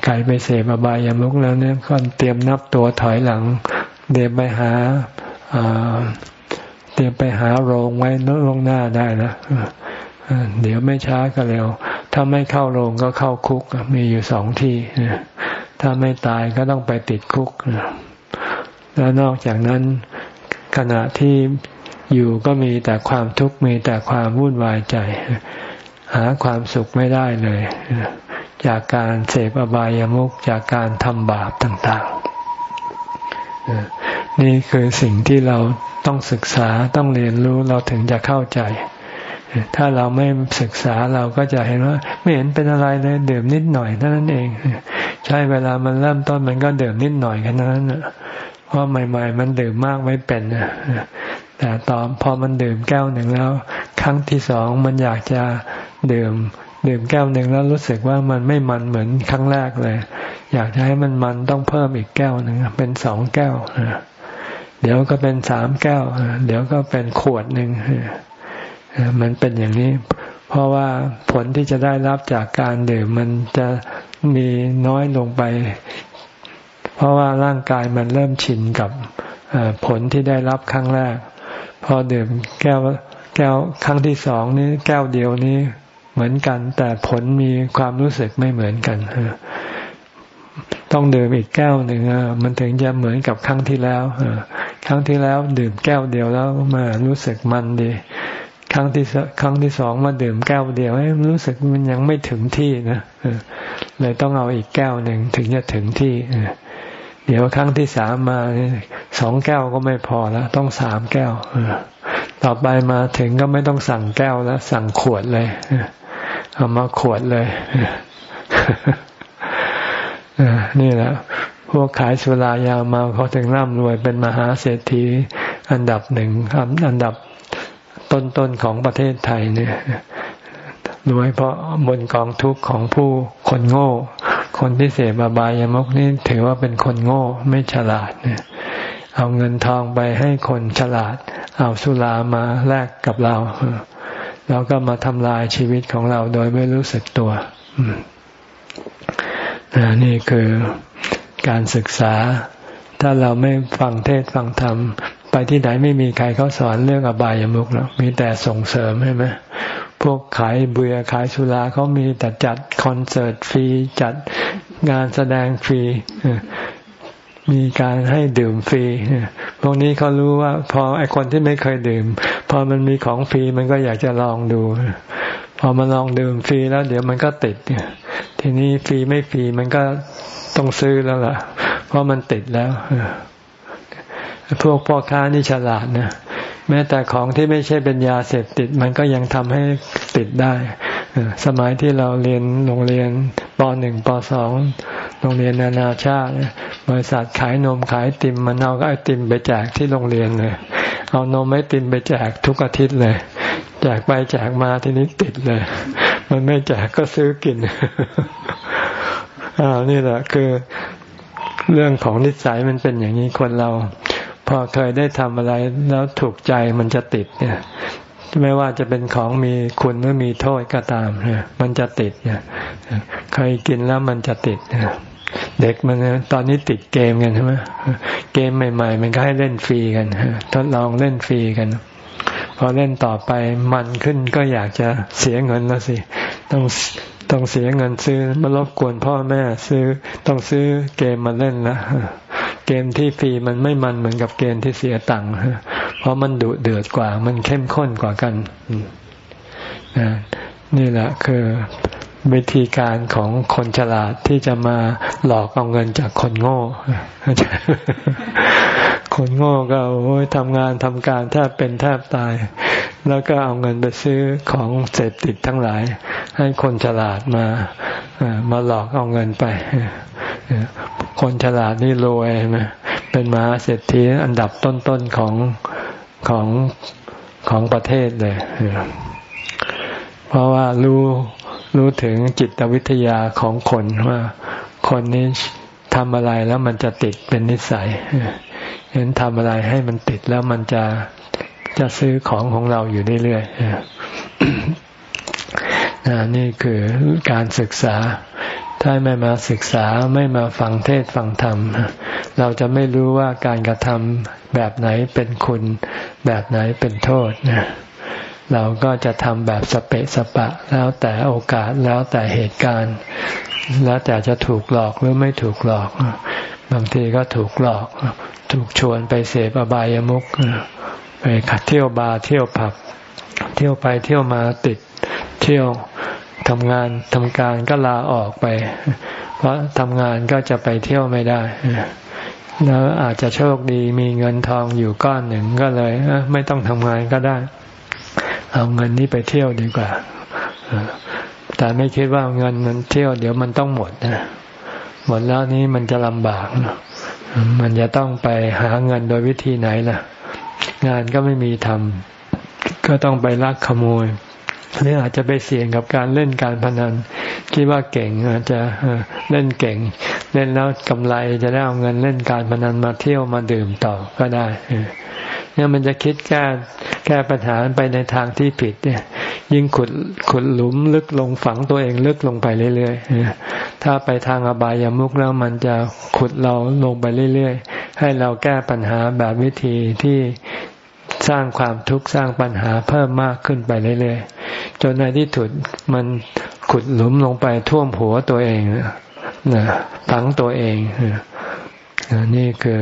ใครไปเสพอบายามุขแล้วเนี่ยก็เตรียมนับตัวถอยหลัง เดี๋ยวไปหาเตรียมไปหาโรงไว้นลงหน้าได้นะเดี๋ยวไม่ช้าก็เร็ว ถ้าไม่เข้าโรงก็เข้าคุก มีอยู่สองที่ ถ้าไม่ตายก็ต้องไปติดคุก แล้วนอกจากนั้น ขณะที่อยู่ก็มีแต่ความทุกข์มีแต่ความวุ่นวายใจ หาความสุขไม่ได้เลย จากการเสพอบายามุขจากการทำบาปต่างๆ นี่คือสิ่งที่เราต้องศึกษาต้องเรียนรู้เราถึงจะเข้าใจ ถ้าเราไม่ศึกษาเราก็จะเห็นว่า ไม่เห็นเป็นอะไรเลยดื่มนิดหน่อยเท่านั้นเอง ใช่เวลามันเริ่มต้นมันก็ดื่มนิดหน่อยแค่นั้น เพราะใหม่ ๆ มันดื่มมากไม่เป็นแต่ตอนพอมันดื่มแก้วหนึ่งแล้ว ครั้งที่สองมันอยากจะดื่ม ดื่มแก้วหนึ่งแล้วรู้สึกว่ามันไม่มันเหมือนครั้งแรกเลย อยากจะให้มันมันต้องเพิ่มอีกแก้วหนึ่งเป็นสองแก้วเดี๋ยวก็เป็นสามแก้วเดี๋ยวก็เป็นขวดหนึ่งมันเป็นอย่างนี้ เพราะว่าผลที่จะได้รับจากการดื่มมันจะมีน้อยลงไป เพราะว่าร่างกายมันเริ่มชินกับผลที่ได้รับครั้งแรก พอดื่มแก้วแก้วครั้งที่สองนี้แก้วเดียวนี้เหมือนกัน แต่ผลมีความรู้สึกไม่เหมือนกันต้องดื่มอีกแก้วหนึ่งมันถึงจะเหมือนกับครั้งที่แล้วครั้งที่แล้วดื่มแก้วเดียวแล้วมารู้สึกมันดีครั้งที่ครั้งที่สองมาดื่มแก้วเดียวรู้สึกมันยังไม่ถึงที่นะเลยต้องเอาอีกแก้วหนึ่งถึงจะถึงที่ เดี๋ยวครั้งที่สามมาสองแก้วก็ไม่พอแล้ว ต้องสามแก้วต่อไปมาถึงก็ไม่ต้องสั่งแก้วแล้ว สั่งขวดเลยเอามาขวดเลยนี่แหละพวกขายสุรายามาเขาถึงร่ำรวยเป็นมหาเศรษฐีอันดับหนึ่งอันดับต้นๆของประเทศไทยเนี่ยรวยเพราะบนกองทุกข์ของผู้คนโง่ คนที่เสพบายามกนี่ถือว่าเป็นคนโง่ไม่ฉลาดเนี่ยเอาเงินทองไปให้คนฉลาด เอาสุรามาแลกกับเราแล้วก็มาทำลายชีวิตของเราโดยไม่รู้สึกตัวนี่คือการศึกษา ถ้าเราไม่ฟังเทศฟังธรรม ไปที่ไหนไม่มีใครเขาสอนเรื่องอบายามุกแล้วมีแต่ส่งเสริมใช่ไหมพวกขายเบื่อขายสุราเขามีแต่จัดคอนเสิร์ตฟรีจัดงานแสดงฟรีมีการให้ดื่มฟรีพวกนี้เขารู้ว่า พอไอคนที่ไม่เคยดื่ม พอมันมีของฟรีมันก็อยากจะลองดู พอมาลองดื่มฟรีแล้ว เดี๋ยวมันก็ติดทีนี้ฟรีไม่ฟรีมันก็ต้องซื้อแล้วล่ะ เพราะมันติดแล้ว พวกพ่อค้านี่ฉลาดนะแม้แต่ของที่ไม่ใช่เป็นยาเสพติด มันก็ยังทำให้ติดได้สมัยที่เราเรียนโรงเรียนปหนึ่งปสองโรงเรียนนานาชาติบริษัทขายนมขายติมมันเอาก็ไอติมไปแจกที่โรงเรียนเลย เอานมไอติมไปแจกทุกอาทิตย์เลยแจกไปแจกมาทีนี้ติดเลย มันไม่แจกก็ซื้อกินอ้านี่แหละคือเรื่องของนิสัยมันเป็นอย่างนี้คนเรา พอเคยได้ทำอะไรแล้วถูกใจมันจะติดเนี่ยไม่ว่าจะเป็นของมีคุณหรือมีโทษก็ตามเนี่ยมันจะติดเนี่ยเคยกินแล้วมันจะติดเนี่ยเด็กมันตอนนี้ติดเกมกันใช่ไหมเกมใหม่ ๆ มันก็ให้เล่นฟรีกันทดลองเล่นฟรีกัน พอเล่นต่อไปมันขึ้นก็อยากจะเสียเงินแล้วสิต้องต้องเสียเงินซื้อมารบกวนพ่อแม่ซื้อต้องซื้อเกมมาเล่นนะ เกมที่ฟรีมันไม่มันเหมือนกับเกมที่เสียตังค์เพราะมันดุเดือดกว่า มันเข้มข้นกว่ากันนี่แหละคือ วิธีการของคนฉลาดที่จะมาหลอกเอาเงินจากคนโง่ คนโง่ก็โอ้ยทำงานทำการแทบเป็นแทบตาย แล้วก็เอาเงินไปซื้อของเสพติดทั้งหลาย ให้คนฉลาดมามาหลอกเอาเงินไป คนฉลาดนี่รวยไหมเป็นมหาเศรษฐีอันดับต้นๆของของของประเทศเลยเพราะว่ารู้ รู้ถึงจิตวิทยาของคนว่าคนนี้ทำอะไรแล้วมันจะติดเป็นนิสัยเห็นทำอะไรให้มันติดแล้วมันจะจะซื้อของของเราอยู่เรื่อยๆนี่คือการศึกษา ถ้าไม่มาศึกษาไม่มาฟังเทศฟังธรรม เราจะไม่รู้ว่าการกระทำแบบไหนเป็นคุณ แบบไหนเป็นโทษนะ เราก็จะทำแบบสเปะสปะ แล้วแต่โอกาสแล้วแต่เหตุการณ์ แล้วแต่จะถูกหลอกหรือไม่ถูกหลอก บางทีก็ถูกหลอก ถูกชวนไปเสพอบายามุกไปขัดเที่ยวบาร์เที่ยวผับ เที่ยวไปเที่ยวมาติดเที่ยวทำงานทำการก็ลาออกไป เพราะทำงานก็จะไปเที่ยวไม่ได้แล้วอาจจะโชคดีมีเงินทองอยู่ก้อนหนึ่งก็เลยไม่ต้องทำงานก็ได้ เอาเงินนี้ไปเที่ยวดีกว่าแต่ไม่คิดว่าเงินมันเที่ยว เดี๋ยวมันต้องหมดนะหมดแล้วนี้มันจะลำบากนะมันจะต้องไปหาเงินโดยวิธีไหนล่ะ งานก็ไม่มีทำก็ต้องไปลักขโมยหรืออาจจะไปเสี่ยงกับการเล่นการพนันคิดว่าเก่งอาจจะเล่นเก่ง เล่นแล้วกำไรจะได้เอาเงินเล่นการพนันมาเที่ยวมาดื่มต่อก็ได้ เนี่ยมันจะคิดแก้แก้ปัญหาไปในทางที่ผิดเนี่ย ยิ่งขุดขุดหลุมลึกลงฝังตัวเองลึกลงไปเรื่อยๆถ้าไปทางอบายามุกแล้วมันจะขุดเราลงไปเรื่อยๆ ให้เราแก้ปัญหาแบบวิธีที่สร้างความทุกข์สร้างปัญหาเพิ่มมากขึ้นไปเรื่อยๆจนในที่สุดมันขุดหลุมลงไปท่วมหัวตัวเองนะฝังตัวเอง นี่คือ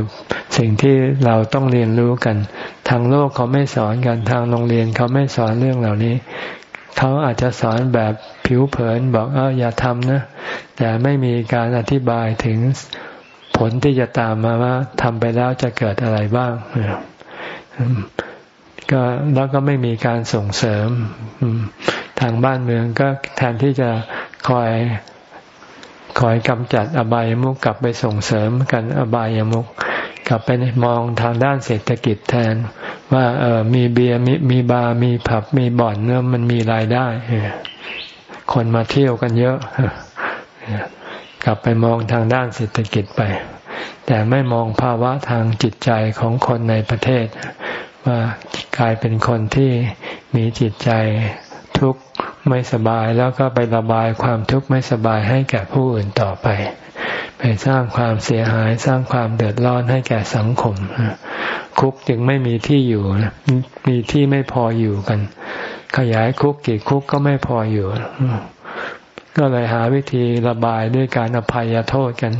สิ่งที่เราต้องเรียนรู้กัน ทางโลกเขาไม่สอนกันทางโรงเรียนเขาไม่สอนเรื่องเหล่านี้เขาอาจจะสอนแบบผิวเผินบอกเอออย่าทำนะ แต่ไม่มีการอธิบายถึงผลที่จะตามมาว่าทำไปแล้วจะเกิดอะไรบ้างก็แล้วก็ไม่มีการส่งเสริมทางบ้านเมืองก็แทนที่จะคอย คอยกำจัดอบายมุกกลับไปส่งเสริมกันอบายมุกกลับไปมองทางด้านเศรษฐกิจแทน ว่าเออมีเบียร์มีมีบาร์มีผับมีบ่อนเนี่ยมันมีรายได้คนมาเที่ยวกันเยอะกลับไปมองทางด้านเศรษฐกิจไป แต่ไม่มองภาวะทางจิตใจของคนในประเทศ ว่ากลายเป็นคนที่มีจิตใจทุกข์ ไม่สบายแล้วก็ไประบายความทุกข์ไม่สบายให้แก่ผู้อื่นต่อไป ไปสร้างความเสียหายสร้างความเดือดร้อนให้แก่สังคม คุกจึงไม่มีที่อยู่ มีที่ไม่พออยู่กัน ขยายคุกกี่คุกก็ไม่พออยู่ก็เลยหาวิธีระบายด้วยการอภัยโทษกัน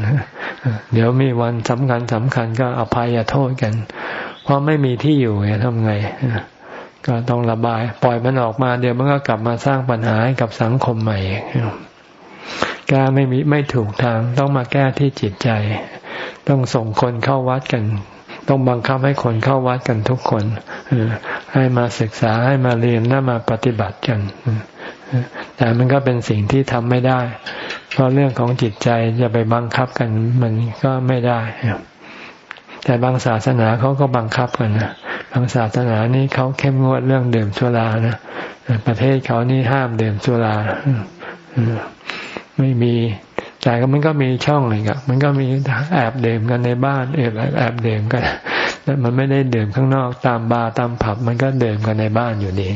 เดี๋ยวมีวันสำคัญสำคัญก็อภัยโทษกัน เพราะไม่มีที่อยู่ไงทำไง ก็ต้องระบาย ปล่อยมันออกมาเดี๋ยวมันก็กลับมาสร้างปัญหาให้กับสังคมใหม่แก้ไม่มีไม่ถูกทางต้องมาแก้ที่จิตใจ ต้องส่งคนเข้าวัดกัน ต้องบังคับให้คนเข้าวัดกันทุกคนให้มาศึกษาให้มาเรียนและมาปฏิบัติกันแต่มันก็เป็นสิ่งที่ทำไม่ได้ เพราะเรื่องของจิตใจจะไปบังคับกัน มันก็ไม่ได้แต่บางศาสนาเขาก็บังคับกันนะ บางศาสนานี้เขาเข้มงวดเรื่องดื่มสุรานะประเทศเขานี่ห้ามดื่มสุราไม่มีแต่ก็มันก็มีช่องหนึ่งอะมันก็มีแอบดื่มกันในบ้านเออแอบดื่มกันแต่มันไม่ได้ดื่มข้างนอกตามบาร์ตามผับ มันก็ดื่มกันในบ้านอยู่ดี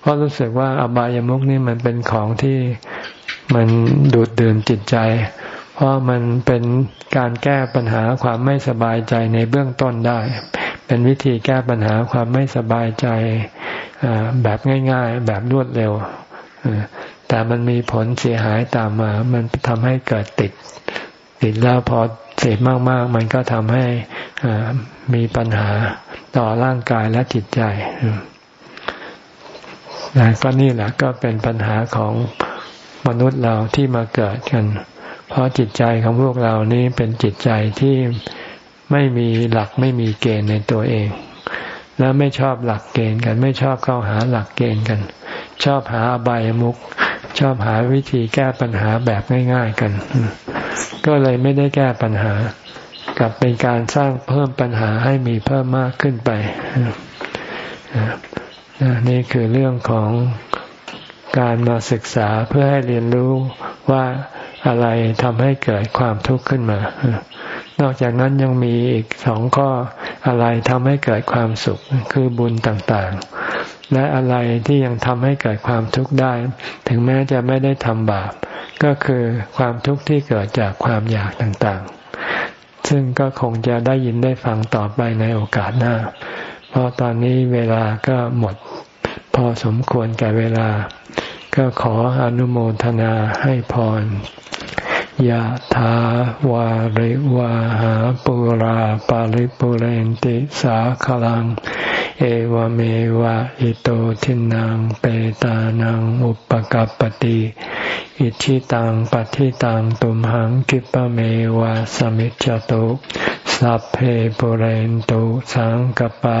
เพราะรู้สึกว่าอบายามุกนี่มันเป็นของที่มันดูดดื่มจิตใจ เพราะมันเป็นการแก้ปัญหาความไม่สบายใจในเบื้องต้นได้ เป็นวิธีแก้ปัญหาความไม่สบายใจแบบง่าย ๆ แบบรวดเร็วแต่มันมีผลเสียหายตามมา มันทำให้เกิดติด ติดแล้วพอเสพมาก ๆ มันก็ทำให้มีปัญหาต่อร่างกายและจิตใจนะก็นี่แหละก็เป็นปัญหาของมนุษย์เราที่มาเกิดกัน เพราะจิตใจของพวกเรานี้เป็นจิตใจที่ ไม่มีหลักไม่มีเกณฑ์ในตัวเอง แล้วไม่ชอบหลักเกณฑ์กัน ไม่ชอบเข้าหาหลักเกณฑ์กัน ชอบหาอบามุก ชอบหาวิธีแก้ปัญหาแบบง่าย ๆกัน ก็เลยไม่ได้แก้ปัญหา กลับเป็นการสร้างเพิ่มปัญหาให้มีเพิ่มมากขึ้นไปนี่คือเรื่องของการมาศึกษาเพื่อให้เรียนรู้ว่าอะไรทำให้เกิดความทุกข์ขึ้นมา นอกจากนั้นยังมีอีกสองข้ออะไรทำให้เกิดความสุขคือบุญต่างๆ และอะไรที่ยังทำให้เกิดความทุกข์ได้ ถึงแม้จะไม่ได้ทำบาป ก็คือความทุกข์ที่เกิดจากความอยากต่างๆ ซึ่งก็คงจะได้ยินได้ฟังต่อไปในโอกาสหน้า เพราะตอนนี้เวลาก็หมดพอสมควรแก่เวลา ก็ขออนุโมทนาให้พร ยะถาวาริวาหาปุราปาริปุเรนติสาขลัง เอวเมวะอิโตทินังเปตานังอุปกัปติอิชิตังปฏิตังตุมหังกิปะเมวะสมิจจตุสัพเพปุเรนตุสังกปา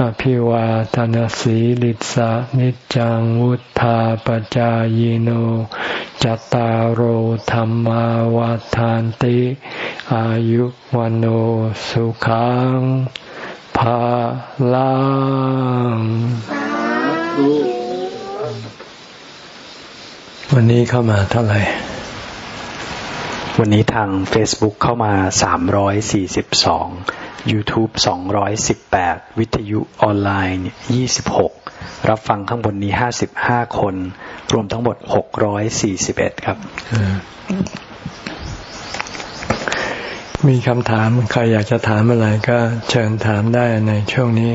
อภิวาทานสีลิสานิจังวุธาปจายโนจตารโหธรรมวาทานติ อายุวันโอสุขังภาลังวันนี้เข้ามาเท่าไหร่ วันนี้ทาง Facebook เข้ามา 342 YouTube 218 วิทยุออนไลน์ 26 รับฟังข้างบนนี้ 55 คน รวมทั้งหมด 641 ครับ มีคำถาม ใครอยากจะถามอะไรก็เชิญถามได้ในช่วงนี้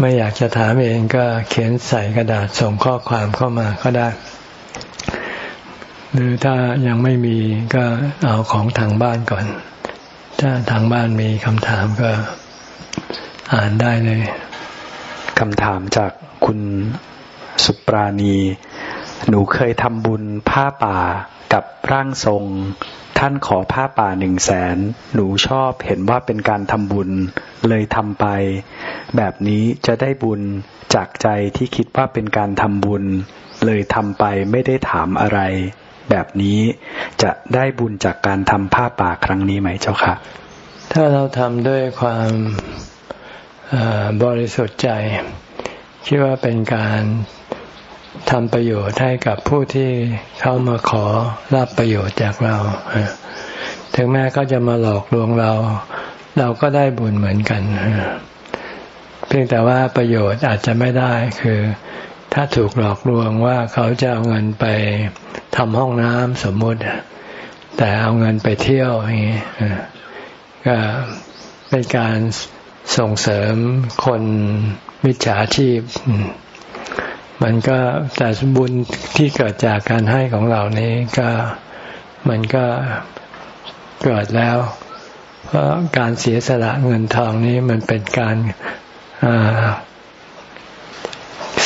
ไม่อยากจะถามเองก็เขียนใส่กระดาษส่งข้อความเข้ามาก็ได้ หรือถ้ายังไม่มีก็เอาของทางบ้านก่อน ถ้าทางบ้านมีคำถามก็อ่านได้เลยคำถามจากคุณสุปราณี หนูเคยทำบุญผ้าป่ากับร่างทรง ท่านขอผ้าป่าหนึ่งแสน หนูชอบเห็นว่าเป็นการทำบุญเลยทำไป แบบนี้จะได้บุญจากใจที่คิดว่าเป็นการทำบุญ เลยทำไปไม่ได้ถามอะไร แบบนี้ จะได้บุญจากการทำผ้าป่าครั้งนี้ไหมเจ้าค่ะ ถ้าเราทำด้วยความบริสุทธิ์ใจ คิดว่าเป็นการทำประโยชน์ให้กับผู้ที่เข้ามาขอรับประโยชน์จากเรา ถึงแม้เขาจะมาหลอกลวงเรา เราก็ได้บุญเหมือนกัน เพียงแต่ว่าประโยชน์อาจจะไม่ได้คือ ถ้าถูกหลอกลวงว่าเขาจะเอาเงินไปทำห้องน้ำสมมติ แต่เอาเงินไปเที่ยวอย่างนี้ก็เป็นการส่งเสริมคนมิจฉาชีพ มันก็แต่บุญที่เกิดจากการให้ของเรานี้ก็มันก็เกิดแล้ว เพราะการเสียสละเงินทองนี้มันเป็นการ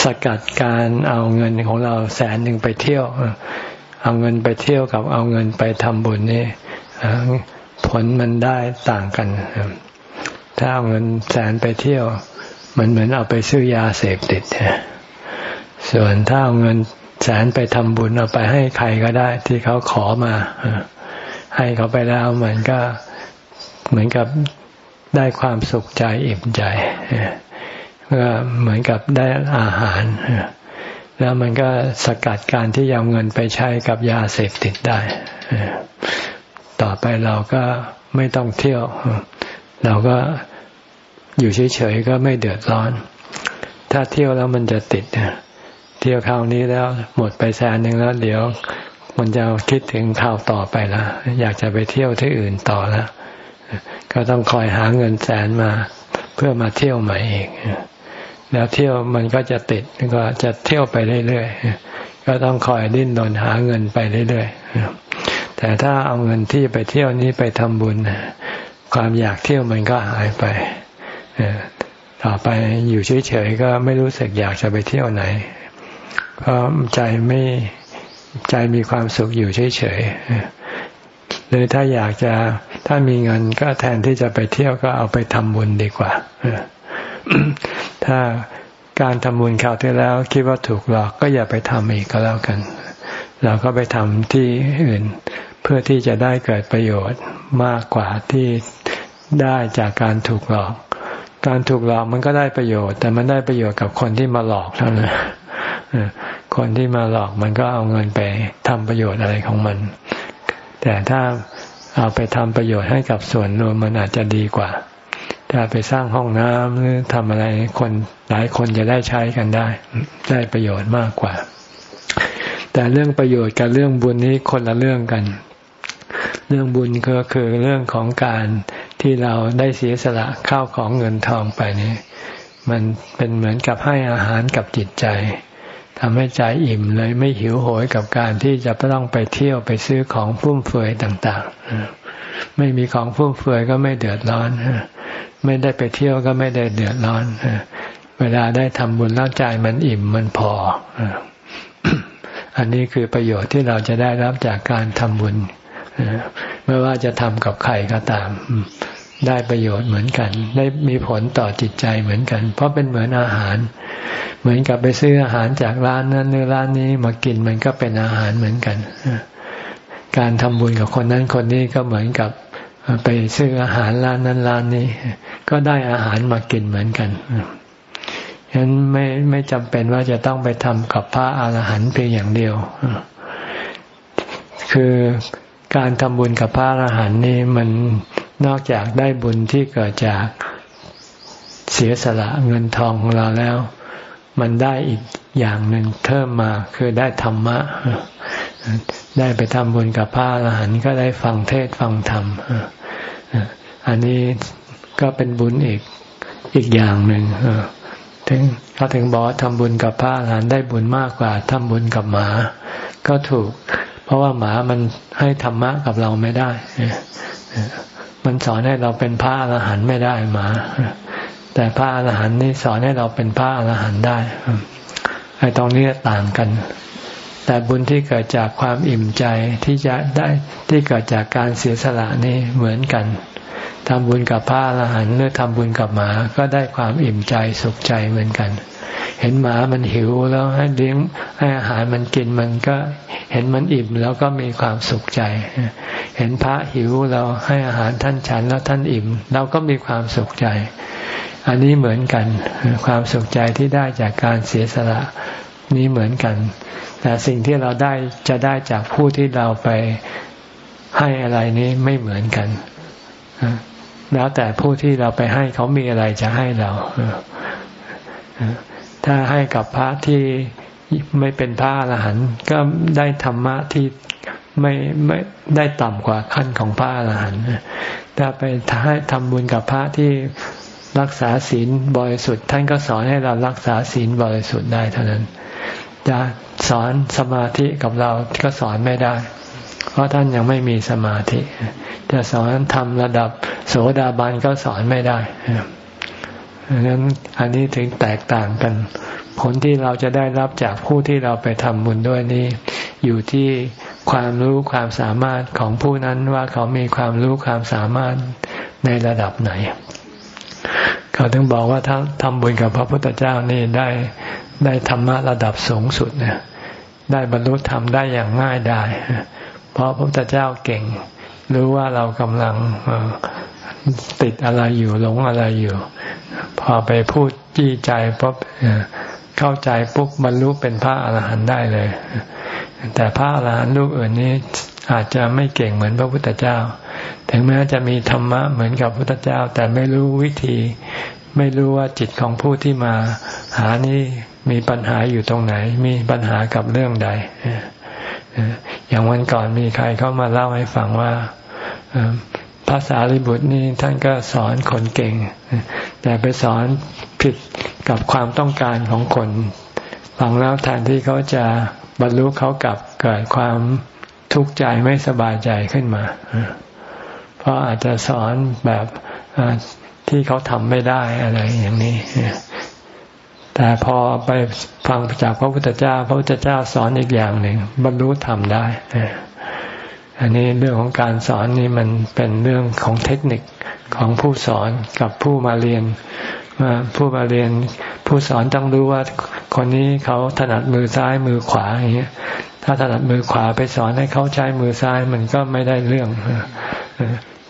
สกัดการเอาเงินของเราแสนหนึ่งไปเที่ยว เอาเงินไปเที่ยวกับเอาเงินไปทำบุญนี่ผลมันได้ต่างกัน ถ้าเอาเงินแสนไปเที่ยว มันเหมือนเอาไปซื้อยาเสพติด ส่วนถ้าเอาเงินแสนไปทำบุญเอาไปให้ใครก็ได้ ที่เขาขอมา ให้เขาไปแล้วมันก็เหมือนกับได้ความสุขใจอิ่มใจ เหมือนกับได้อาหาร แล้วมันก็สกัดการที่ยาเงินไปใช้กับยาเสพติดได้ ต่อไปเราก็ไม่ต้องเที่ยว เราก็อยู่เฉยๆก็ไม่เดือดร้อน ถ้าเที่ยวแล้วมันจะติด เที่ยวคราวนี้แล้วหมดไปแสนหนึ่งแล้ว เดี๋ยวมันจะคิดถึงข่าวต่อไปละอยากจะไปเที่ยวที่อื่นต่อแล้วก็ต้องคอยหาเงินแสนมา เพื่อมาเที่ยวใหม่อีก แล้วเที่ยวมันก็จะติดก็จะเที่ยวไปเรื่อยๆ ก็ต้องคอยดิ้นรนหาเงินไปเรื่อยๆ แต่ถ้าเอาเงินที่ไปเที่ยวนี้ไปทำบุญ ความอยากเที่ยวมันก็หายไป ต่อไปอยู่เฉยๆก็ไม่รู้สึกอยากจะไปเที่ยวไหน เพราะใจไม่ใจมีความสุขอยู่เฉยๆเลยถ้าอยากจะถ้ามีเงินก็แทนที่จะไปเที่ยวก็เอาไปทำบุญดีกว่า ถ้าการทำบุญคราวที่แล้ว คิดว่าถูกหลอกก็อย่าไปทำอีกก็แล้วกัน เราก็ไปทำที่อื่น เพื่อที่จะได้เกิดประโยชน์มากกว่าที่ได้จากการถูกหลอก การถูกหลอกมันก็ได้ประโยชน์ แต่มันได้ประโยชน์กับคนที่มาหลอกเท่านั้นคนที่มาหลอกมันก็เอาเงินไปทำประโยชน์อะไรของมัน แต่ถ้าเอาไปทำประโยชน์ให้กับส่วนรวมมันอาจจะดีกว่า ถ้าไปสร้างห้องน้ำหรือทำอะไรคนหลายคนจะได้ใช้กันได้ ได้ประโยชน์มากกว่า แต่เรื่องประโยชน์กับเรื่องบุญนี้คนละเรื่องกัน เรื่องบุญก็คือเรื่องของการที่เราได้เสียสละข้าวของเงินทองไปนี่มันเป็นเหมือนกับให้อาหารกับจิตใจ ทำให้ใจอิ่มเลยไม่หิวโหยกับการที่จะต้องไปเที่ยวไปซื้อของฟุ่มเฟือยต่างๆ ไม่มีของฟุ่มเฟือยก็ไม่เดือดร้อน ไม่ได้ไปเที่ยวก็ไม่ได้เดือดร้อน เวลาได้ทำบุญแล้วใจมันอิ่มมันพอ อันนี้คือประโยชน์ที่เราจะได้รับจากการทำบุญ ไม่ว่าจะทำกับใครก็ตาม ได้ประโยชน์เหมือนกัน ได้มีผลต่อจิตใจเหมือนกัน เพราะเป็นเหมือนอาหาร เหมือนกับไปซื้ออาหารจากร้านนั้นหรือร้านนี้มากินมันก็เป็นอาหารเหมือนกันการทำบุญกับคนนั้นคนนี้ก็เหมือนกับไปซื้ออาหารร้านนั้นร้านนี้ ก็ได้อาหารมากินเหมือนกันฉะนั้นไม่ไม่จำเป็นว่าจะต้องไปทำกับพระอาหารหันต์เพียงอย่างเดียวคือการทำบุญกับพระอรหันต์นี่มัน นอกจากได้บุญที่เกิดจากเสียสละเงินทองของเราแล้ว มันได้อีกอย่างหนึ่งเพิ่มมาคือได้ธรรมะ ได้ไปทำบุญกับพระอรหันต์ก็ได้ฟังเทศฟังธรรม อันนี้ก็เป็นบุญอีกอีกอย่างหนึ่งถึงเขาถึงบอกว่าทำบุญกับพระอรหันต์ได้บุญมากกว่าทำบุญกับหมา ก็ถูก เพราะว่าหมามันให้ธรรมะกับเราไม่ได้ มันสอนให้เราเป็นพระอรหันต์ไม่ได้หมา แต่พระอรหันต์นี่สอนให้เราเป็นพระอรหันต์ได้ไอ้ตรงนี้ต่างกัน แต่บุญที่เกิดจากความอิ่มใจที่จะได้ที่เกิดจากการเสียสละนี่เหมือนกันทำบุญกับพระอรหันต์หรือทำบุญกับหมา ก็ได้ความอิ่มใจสุขใจเหมือนกัน เห็นหมามันหิวแล้วให้เลี้ยงให้อาหารมันกินมันก็เห็นมันอิ่มแล้วก็มีความสุขใจ เห็นพระหิวเราให้อาหารท่านฉันแล้วท่านอิ่ม เราก็มีความสุขใจ อันนี้เหมือนกัน ความสุขใจที่ได้จากการเสียสละนี้เหมือนกัน แต่สิ่งที่เราได้จะได้จากผู้ที่เราไปให้อะไรนี้ไม่เหมือนกันแล้วแต่ผู้ที่เราไปให้เขามีอะไรจะให้เรา ถ้าให้กับพระที่ไม่เป็นพระอรหันต์ก็ได้ธรรมะที่ไม่ไม่ได้ต่ำกว่าขั้นของพระอรหันต์ถ้าไปให้ทำบุญกับพระที่รักษาศีลบริสุทธิ์ท่านก็สอนให้เรารักษาศีลบริสุทธิ์ได้เท่านั้นจะสอนสมาธิกับเราก็สอนไม่ได้ เพราะท่านยังไม่มีสมาธิ จะสอนทำระดับโสดาบันก็สอนไม่ได้ ดังนั้นอันนี้ถึงแตกต่างกัน ผลที่เราจะได้รับจากผู้ที่เราไปทำบุญด้วยนี้ อยู่ที่ความรู้ความสามารถของผู้นั้นว่าเขามีความรู้ความสามารถในระดับไหน เขาถึงบอกว่าถ้าทำบุญกับพระพุทธเจ้านี่ได้ได้ธรรมะระดับสูงสุดเนี่ยได้บรรลุธรรมได้อย่างง่ายได้ เพราะพระพุทธเจ้าเก่ง รู้ว่าเรากำลัง ติดอะไรอยู่หลงอะไรอยู่ พอไปพูดจี้ใจปุ๊บเข้าใจปุ๊บบรรลุเป็นพระอรหันต์ได้เลย แต่พระอรหันต์ลูกอื่นนี้อาจจะไม่เก่งเหมือนพระพุทธเจ้า ถึงแม้จะมีธรรมะเหมือนกับพระพุทธเจ้า แต่ไม่รู้วิธี ไม่รู้ว่าจิตของผู้ที่มา หานี้มีปัญหาอยู่ตรงไหน มีปัญหากับเรื่องใด อย่างวันก่อนมีใครเข้ามาเล่าให้ฟังว่า ภาษาลิบุตรนี่ท่านก็สอนคนเก่ง แต่ไปสอนผิดกับความต้องการของคนฟังแล้วแทนที่เขาจะบรรลุเขากลับเกิดความทุกข์ใจไม่สบายใจขึ้นมา เพราะอาจจะสอนแบบที่เขาทำไม่ได้อะไรอย่างนี้ แต่พอไปฟังจากพระพุทธเจ้า พระพุทธเจ้าสอนอีกอย่างหนึ่งบรรลุทำได้ อันนี้เรื่องของการสอนนี่มันเป็นเรื่องของเทคนิคของผู้สอนกับผู้มาเรียนผู้มาเรียนผู้สอนต้องรู้ว่าคนนี้เขาถนัดมือซ้ายมือขวาอย่างเงี้ยถ้าถนัดมือขวาไปสอนให้เขาใช้มือซ้ายมันก็ไม่ได้เรื่อง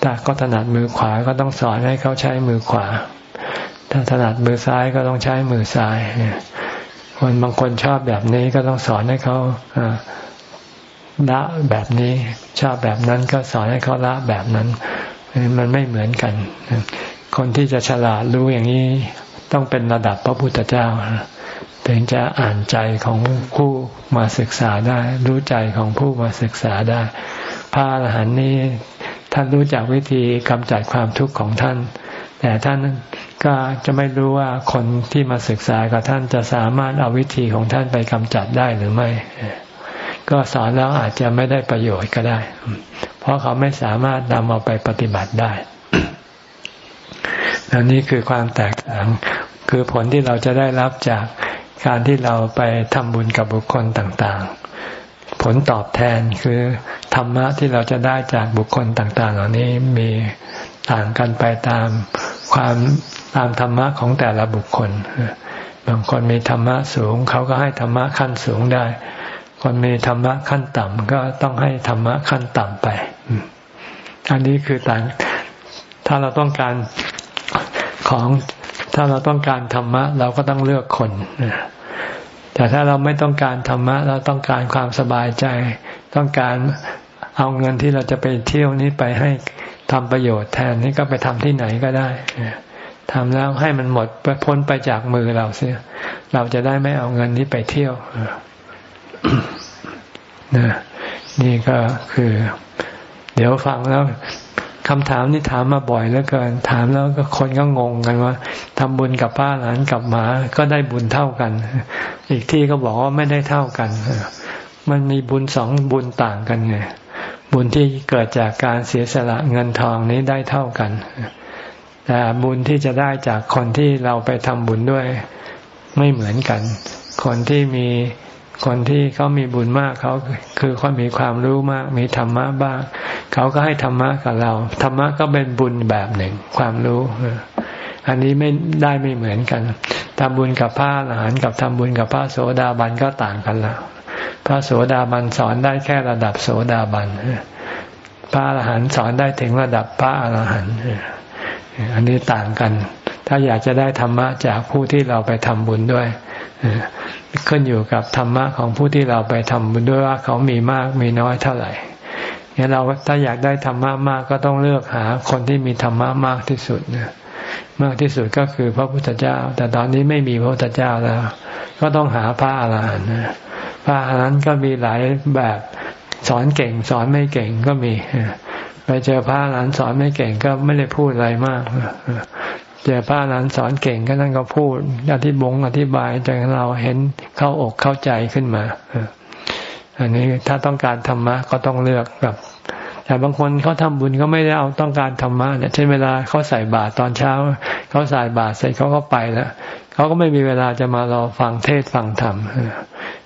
ถ้าก็ถนัดมือขวาก็ต้องสอนให้เขาใช้มือขวา ถ้าถนัดมือซ้ายก็ต้องใช้มือซ้ายคนบางคนชอบแบบนี้ก็ต้องสอนให้เขา ละแบบนี้ ชอบแบบนั้นก็สอนให้เขาละแบบนั้น มันไม่เหมือนกัน คนที่จะฉลาดรู้อย่างนี้ต้องเป็นระดับพระพุทธเจ้าถึงจะอ่านใจของผู้มาศึกษาได้ รู้ใจของผู้มาศึกษาได้ พระอรหันต์นี้ท่านรู้จักวิธีกำจัดความทุกข์ของท่าน แต่ท่านก็จะไม่รู้ว่าคนที่มาศึกษากับท่านจะสามารถเอาวิธีของท่านไปกำจัดได้หรือไม่ ก็สอนแล้วอาจจะไม่ได้ประโยชน์ก็ได้ เพราะเขาไม่สามารถนำเอาไปปฏิบัติได้อันนี้คือความแตกต่าง คือผลที่เราจะได้รับจากการที่เราไปทำบุญกับบุคคลต่างๆ ผลตอบแทนคือธรรมะที่เราจะได้จากบุคคลต่าง ๆ เหล่านี้มีต่างกันไปตามความตามธรรมะของแต่ละบุคคล บางคนมีธรรมะสูง เขาก็ให้ธรรมะขั้นสูงได้ คนมีธรรมะขั้นต่ำก็ต้องให้ธรรมะขั้นต่ำไป อันนี้คือต่าง ถ้าเราต้องการของถ้าเราต้องการธรรมะ เราก็ต้องเลือกคน แต่ถ้าเราไม่ต้องการธรรมะ เราต้องการความสบายใจ ต้องการเอาเงินที่เราจะไปเที่ยวนี้ไปให้ทำประโยชน์แทนนี่ก็ไปทำที่ไหนก็ได้ทำแล้วให้มันหมดพ้นไปจากมือเราเสีย เราจะได้ไม่เอาเงินนี้ไปเที่ยว นะนี่ก็คือ เดี๋ยวฟังแล้วคำถามนี่ถามมาบ่อยแล้วเกิน ถามแล้วก็คนก็งงกันว่าทำบุญกับป้าหลานกับหมาก็ได้บุญเท่ากัน อีกที่ก็บอกว่าไม่ได้เท่ากัน มันมีบุญสองบุญต่างกันไงบุญที่เกิดจากการเสียสละเงินทองนี้ได้เท่ากันแต่บุญที่จะได้จากคนที่เราไปทำบุญด้วยไม่เหมือนกัน คนที่มี คนที่เขามีบุญมากเขาคือเขามีความรู้มาก มีธรรมะบ้างเขาก็ให้ธรรมะกับเราธรรมะก็เป็นบุญแบบหนึ่ง ความรู้อันนี้ไม่ได้ไม่เหมือนกันทำบุญกับพระอรหันต์กับทำบุญกับพระโสดาบันก็ต่างกันล้วพระโสดาบันสอนได้แค่ระดับโสดาบันพระอรหันต์สอนได้ถึงระดับพระอรหันต์อันนี้ต่างกัน ถ้าอยากจะได้ธรรมะจากผู้ที่เราไปทำบุญด้วย ขึ้นอยู่กับธรรมะของผู้ที่เราไปทำบุญด้วยว่าเขามีมากมีน้อยเท่าไหร่งั้นเราถ้าอยากได้ธรรมะมากก็ต้องเลือกหาคนที่มีธรรมะมากที่สุดนะมากที่สุดก็คือพระพุทธเจ้า แต่ตอนนี้ไม่มีพระพุทธเจ้าแล้ว ก็ต้องหาพระอรหันต์พระอรหันต์ก็มีหลายแบบสอนเก่ง สอนไม่เก่งก็มีไปเจอพระอรหันต์สอนไม่เก่งก็ไม่ได้พูดอะไรมาก เจอพระอรหันสอนเก่งก็นั่นก็พูดอธิบงอธิบายจนเราเห็นเข้าอกเข้าใจขึ้นมาอันนี้ถ้าต้องการธรรมะก็ต้องเลือกแบบแต่บางคนเขาทำบุญก็ไม่ได้เอาต้องการธรรมะเนี่ยเช่นเวลาเขาใส่บาตรตอนเช้าเขาใส่บาตรเสร็จเขาก็ไปแล้วเขาก็ไม่มีเวลาจะมารอฟังเทศฟังธรรม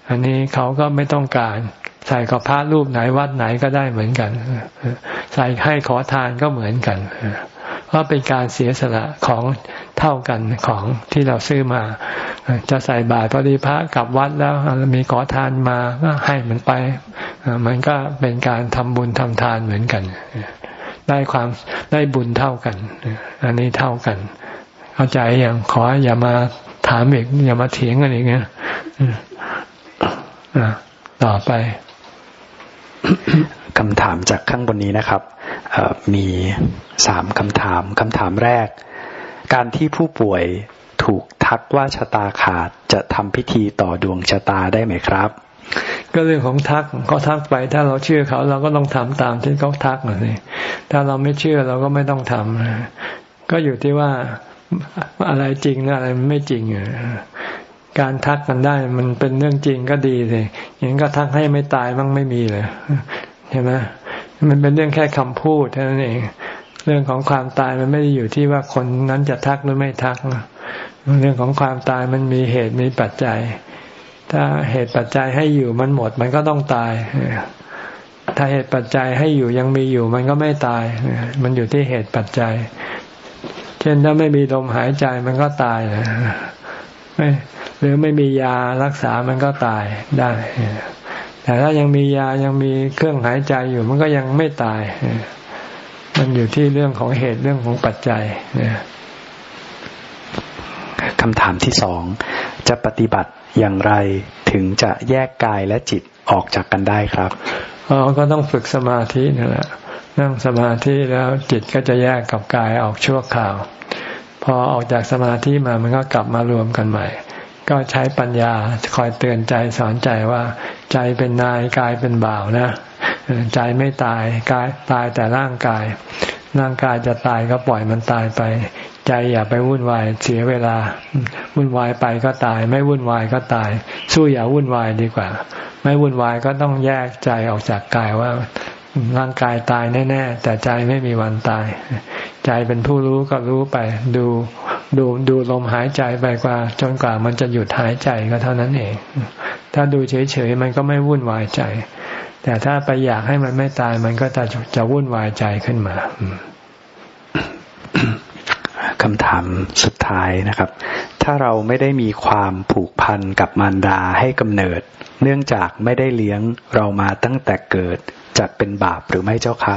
อันนี้เขาก็ไม่ต้องการใส่กับพระรูปไหนวัดไหนก็ได้เหมือนกันใส่ให้ขอทานก็เหมือนกัน เพราะเป็นการเสียสละของเท่ากันของที่เราซื้อมา จะใส่บาตรพอดีพระกลับวัดแล้วมีขอทานมาก็ให้มันไป มันก็เป็นการทำบุญทำทานเหมือนกัน ได้ความได้บุญเท่ากัน อันนี้เท่ากัน เข้าใจอย่างขออย่ามาถามอีกอย่ามาเถียงกันอีกเนี่ยต่อไป คำถามจากข้างบนนี้นะครับ มีสามคำถามคำถามแรก การที่ผู้ป่วยถูกทักว่าชะตาขาดจะทำพิธีต่อดวงชะตาได้ไหมครับ ก็เรื่องของทักเขาทักไปถ้าเราเชื่อเขาเราก็ต้องทำตามที่เขาทักนี่ถ้าเราไม่เชื่อเราก็ไม่ต้องทำก็อยู่ที่ว่าอะไรจริงอะไรไม่จริงการทักกันได้มันเป็นเรื่องจริงก็ดีเลยอย่างนี้ก็ทักให้ไม่ตายบ้างไม่มีเลย ใช่ไหมมันเป็นเรื่องแค่คำพูดเท่านั้นเอง เรื่องของความตายมันไม่ได้อยู่ที่ว่าคนนั้นจะทักหรือไม่ทัก เรื่องของความตายมันมีเหตุมีปัจจัย ถ้าเหตุปัจจัยให้อยู่มันหมด มันก็ต้องตาย ถ้าเหตุปัจจัยให้อยู่ยังมีอยู่ มันก็ไม่ตาย มันอยู่ที่เหตุปัจจัย เช่นถ้าไม่มีลมหายใจมันก็ตายนะหรือไม่มียารักษามันก็ตายได้ แต่ถ้ายังมียายังมีเครื่องหายใจอยู่ มันก็ยังไม่ตาย มันอยู่ที่เรื่องของเหตุเรื่องของปัจจัยคำถามที่สอง จะปฏิบัติอย่างไรถึงจะแยกกายและจิตออกจากกันได้ครับอ๋อก็ต้องฝึกสมาธินั่นแหละนั่งสมาธิแล้วจิตก็จะแยกกับกายออกชั่วคราว พอออกจากสมาธิมามันก็กลับมารวมกันใหม่ ก็ใช้ปัญญาคอยเตือนใจสอนใจว่า ใจเป็นนายกายเป็นบ่าวนะใจไม่ตายกายตายแต่ร่างกาย ร่างกายจะตายก็ปล่อยมันตายไป ใจอย่าไปวุ่นวายเสียเวลา วุ่นวายไปก็ตาย ไม่วุ่นวายก็ตาย สู้อย่าวุ่นวายดีกว่า ไม่วุ่นวายก็ต้องแยกใจออกจากกายว่าร่างกายตายแน่ ๆ แต่ใจไม่มีวันตาย ใจเป็นผู้รู้ก็รู้ไป ดู ดูดูลมหายใจไปกว่า จนกว่ามันจะหยุดหายใจก็เท่านั้นเอง ถ้าดูเฉยๆมันก็ไม่วุ่นวายใจ แต่ถ้าไปอยากให้มันไม่ตายมันก็จะจะวุ่นวายใจขึ้นมาคำถามสุดท้ายนะครับ ถ้าเราไม่ได้มีความผูกพันกับมารดาให้กำเนิด เนื่องจากไม่ได้เลี้ยงเรามาตั้งแต่เกิดจะเป็นบาปหรือไม่เจ้าคะ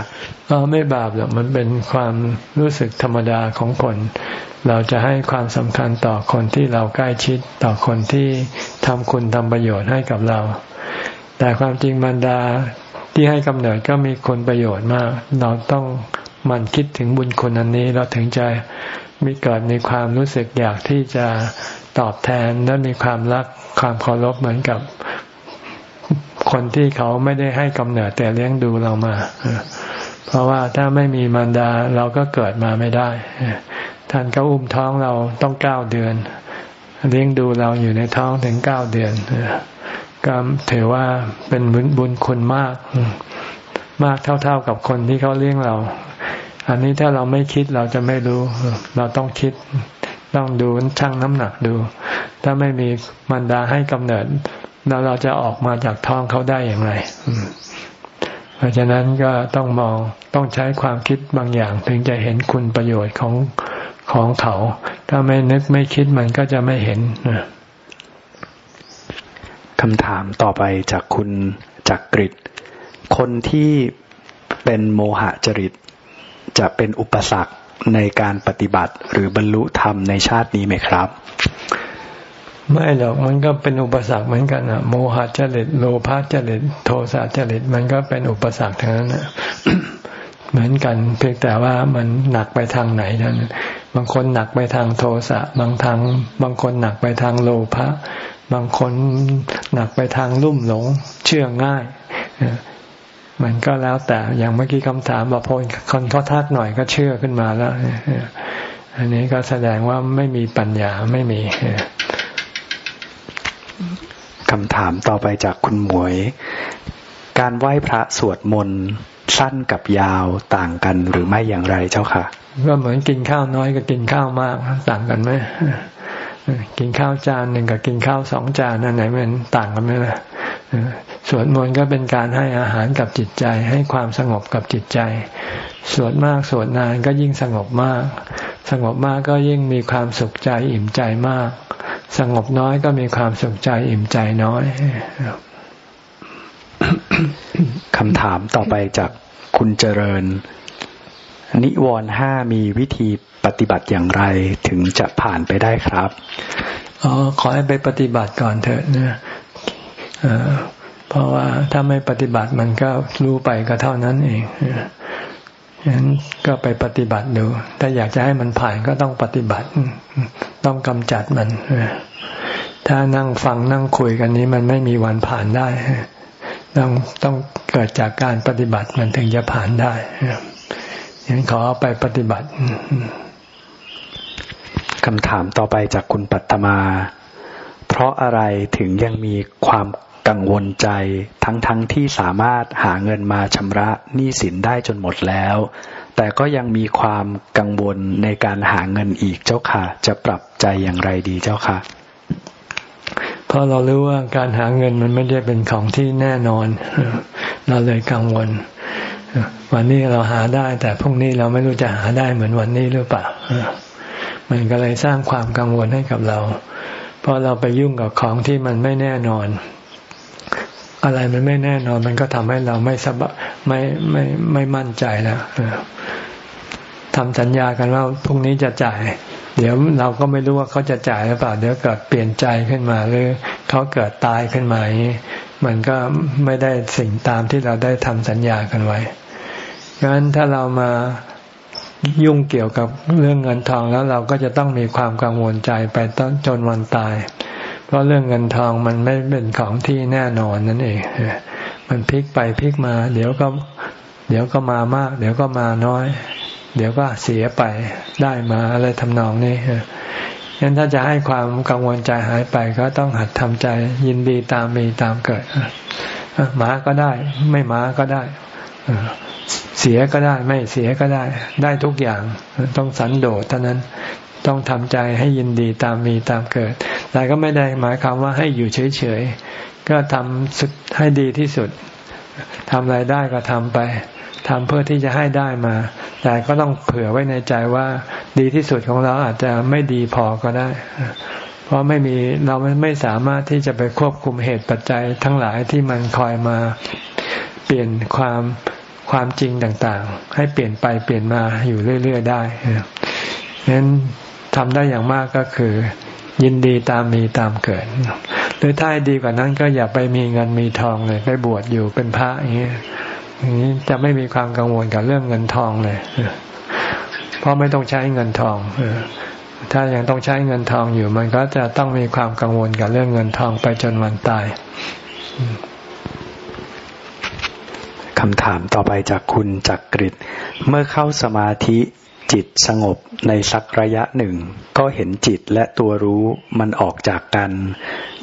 อ๋อไม่บาปหรอกมันเป็นความรู้สึกธรรมดาของคน เราจะให้ความสำคัญต่อคนที่เราใกล้ชิดต่อคนที่ทำคุณทำประโยชน์ให้กับเรา แต่ความจริงมารดาที่ให้กำเนิดก็มีคุณประโยชน์มาก เราต้องมันคิดถึงบุญคุณอันนี้เราถึงจะ มีเกิดมีความรู้สึกอยากที่จะตอบแทนและมีความรักความเคารพเหมือนกับคนที่เขาไม่ได้ให้กำเนิดแต่เลี้ยงดูเรามา เพราะว่าถ้าไม่มีมารดาเราก็เกิดมาไม่ได้ ท่านก็อุ้มท้องเราต้องเก้าเดือน เลี้ยงดูเราอยู่ในท้องถึงเก้าเดือนก็ถือว่าเป็นบุญคุณมาก มากเท่าๆกับคนที่เขาเลี้ยงเรา อันนี้ถ้าเราไม่คิดเราจะไม่รู้ เราต้องคิดต้องดูชั่งน้ำหนักดู ถ้าไม่มีมารดาให้กำเนิด แล้วเราจะออกมาจากท้องเขาได้อย่างไรเพราะฉะนั้นก็ต้องมองต้องใช้ความคิดบางอย่าง ถึงจะเห็นคุณประโยชน์ของของเขา ถ้าไม่นึกไม่คิดมันก็จะไม่เห็นคำถามต่อไปจากคุณจักกริดคนที่เป็นโมหะจริต จะเป็นอุปสรรคในการปฏิบัติหรือบรรลุธรรมในชาตินี้ไหมครับ ไม่หรอกมันก็เป็นอุปสรรคเหมือนกันอะโมหะจริตโลภะจริตโทสะจริตมันก็เป็นอุปสรรคทั้งนั้นอะเหมือนกัน เพียงแต่ว่ามันหนักไปทางไหนนั้นบางคนหนักไปทางโทสะบางทางบางคนหนักไปทางโลภะบางคนหนักไปทางลุ่มหลง เชื่อง่าย มันก็แล้วแต่อย่างเมื่อกี้คำถามบอกพอคนเขาทักหน่อยก็เชื่อขึ้นมาแล้วอันนี้ก็แสดงว่าไม่มีปัญญาไม่มีคำถามต่อไปจากคุณหมวย การไหว้พระสวดมนต์สั้นกับยาวต่างกันหรือไม่อย่างไรเจ้าค่ะก็เหมือนกินข้าวน้อยกับกินข้าวมากต่างกันไหมกินข้าวจานหนึ่งกับกินข้าวสองจานนั่นไหนมันต่างกันไหมล่ะ สวดมนต์ก็เป็นการให้อาหารกับจิตใจ ให้ความสงบกับจิตใจ สวดมากสวดนานก็ยิ่งสงบมาก สงบมากก็ยิ่งมีความสุขใจอิ่มใจมาก สงบน้อยก็มีความสุขใจอิ่มใจน้อยคำถามต่อไปจากคุณเจริญ นิวรณ์ห้ามีวิธีปฏิบัติอย่างไรถึงจะผ่านไปได้ครับอ๋อขอให้ไปปฏิบัติก่อนเถอะนะ เพราะว่าถ้าไม่ปฏิบัติมันก็รู้ไปก็เท่านั้นเองฉะนั้นก็ไปปฏิบัติดูถ้าอยากจะให้มันผ่านก็ต้องปฏิบัติ ต้องกำจัดมันถ้านั่งฟังนั่งคุยกันนี้มันไม่มีวันผ่านได้ต้องต้องเกิดจากการปฏิบัติมันถึงจะผ่านได้ฉะนั้นขอไปปฏิบัติคำถามต่อไปจากคุณปัตมา เพราะอะไรถึงยังมีความ กังวลใจทั้งๆทที่สามารถหาเงินมาชำระหนี้สินได้จนหมดแล้ว แต่ก็ยังมีความกังวลในการหาเงินอีกเจ้าค่ะ จะปรับใจอย่างไรดีเจ้าค่ะ เพราะเรารู้ว่าการหาเงินมันไม่ได้เป็นของที่แน่นอน เราเลยกังวล วันนี้เราหาได้ แต่พรุ่งนี้เราไม่รู้จะหาได้เหมือนวันนี้หรือเปล่ามันก็เลยสร้างความกังวลให้กับเรา เพราะเราไปยุ่งกับของที่มันไม่แน่นอน อะไรมันไม่แน่นอน มันก็ทำให้เราไม่สบไม่ไม่ไม่มั่นใจแล้วทำสัญญากันว่าพรุ่งนี้จะจ่าย เดี๋ยวเราก็ไม่รู้ว่าเขาจะจ่ายหรือเปล่า เดี๋ยวเกิดเปลี่ยนใจขึ้นมาหรือเขาเกิดตายขึ้นมาอย่างนี้มันก็ไม่ได้สิ่งตามที่เราได้ทำสัญญากันไว้ดังนั้นถ้าเรามายุ่งเกี่ยวกับเรื่องเงินทองแล้วเราก็จะต้องมีความกังวลใจไปจนวันตาย เพราะเรื่องเงินทองมันไม่เป็นของที่แน่นอนนั่นเองมันพลิกไปพลิกมา เดี๋ยวก็ เดี๋ยวก็มามาก เดี๋ยวก็มาน้อย เดี๋ยวก็เสียไปได้มาอะไรทำนองนี้งั้นถ้าจะให้ความกังวลใจหายไปก็ต้องหัดทำใจยินดีตามมีตามเกิดหมาก็ได้ ไม่หมาก็ได้เสียก็ได้ ไม่เสียก็ได้ ได้ทุกอย่างต้องสันโดษเท่านั้น ต้องทำใจให้ยินดีตามมีตามเกิด แต่ก็ไม่ได้หมายความว่าให้อยู่เฉยๆ ก็ทำให้ดีที่สุดทำอะไรได้ก็ทำไปทำเพื่อที่จะให้ได้มา แต่ก็ต้องเผื่อไว้ในใจว่า ดีที่สุดของเราอาจจะไม่ดีพอก็ได้ เพราะไม่มีเราไม่สามารถที่จะไปควบคุมเหตุปัจจัยทั้งหลายที่มันคอยมาเปลี่ยนความความจริงต่างๆ ให้เปลี่ยนไปเปลี่ยนมาอยู่เรื่อย ๆ ได้ฉะนั้น ทำได้อย่างมากก็คือ ยินดีตามมีตามเกิด หรือถ้าดีกว่านั้นก็อย่าไปมีเงินมีทองเลย ไปบวชอยู่เป็นพระอย่างนี้อย่างนี้จะไม่มีความกังวลกับเรื่องเงินทองเลย เพราะไม่ต้องใช้เงินทองถ้ายังต้องใช้เงินทองอยู่ มันก็จะต้องมีความกังวลกับเรื่องเงินทองไปจนวันตายคำถามต่อไปจากคุณจักริดเมื่อเข้าสมาธิ จิตสงบในสักระยะหนึ่ง ก็เห็นจิตและตัวรู้มันออกจากกัน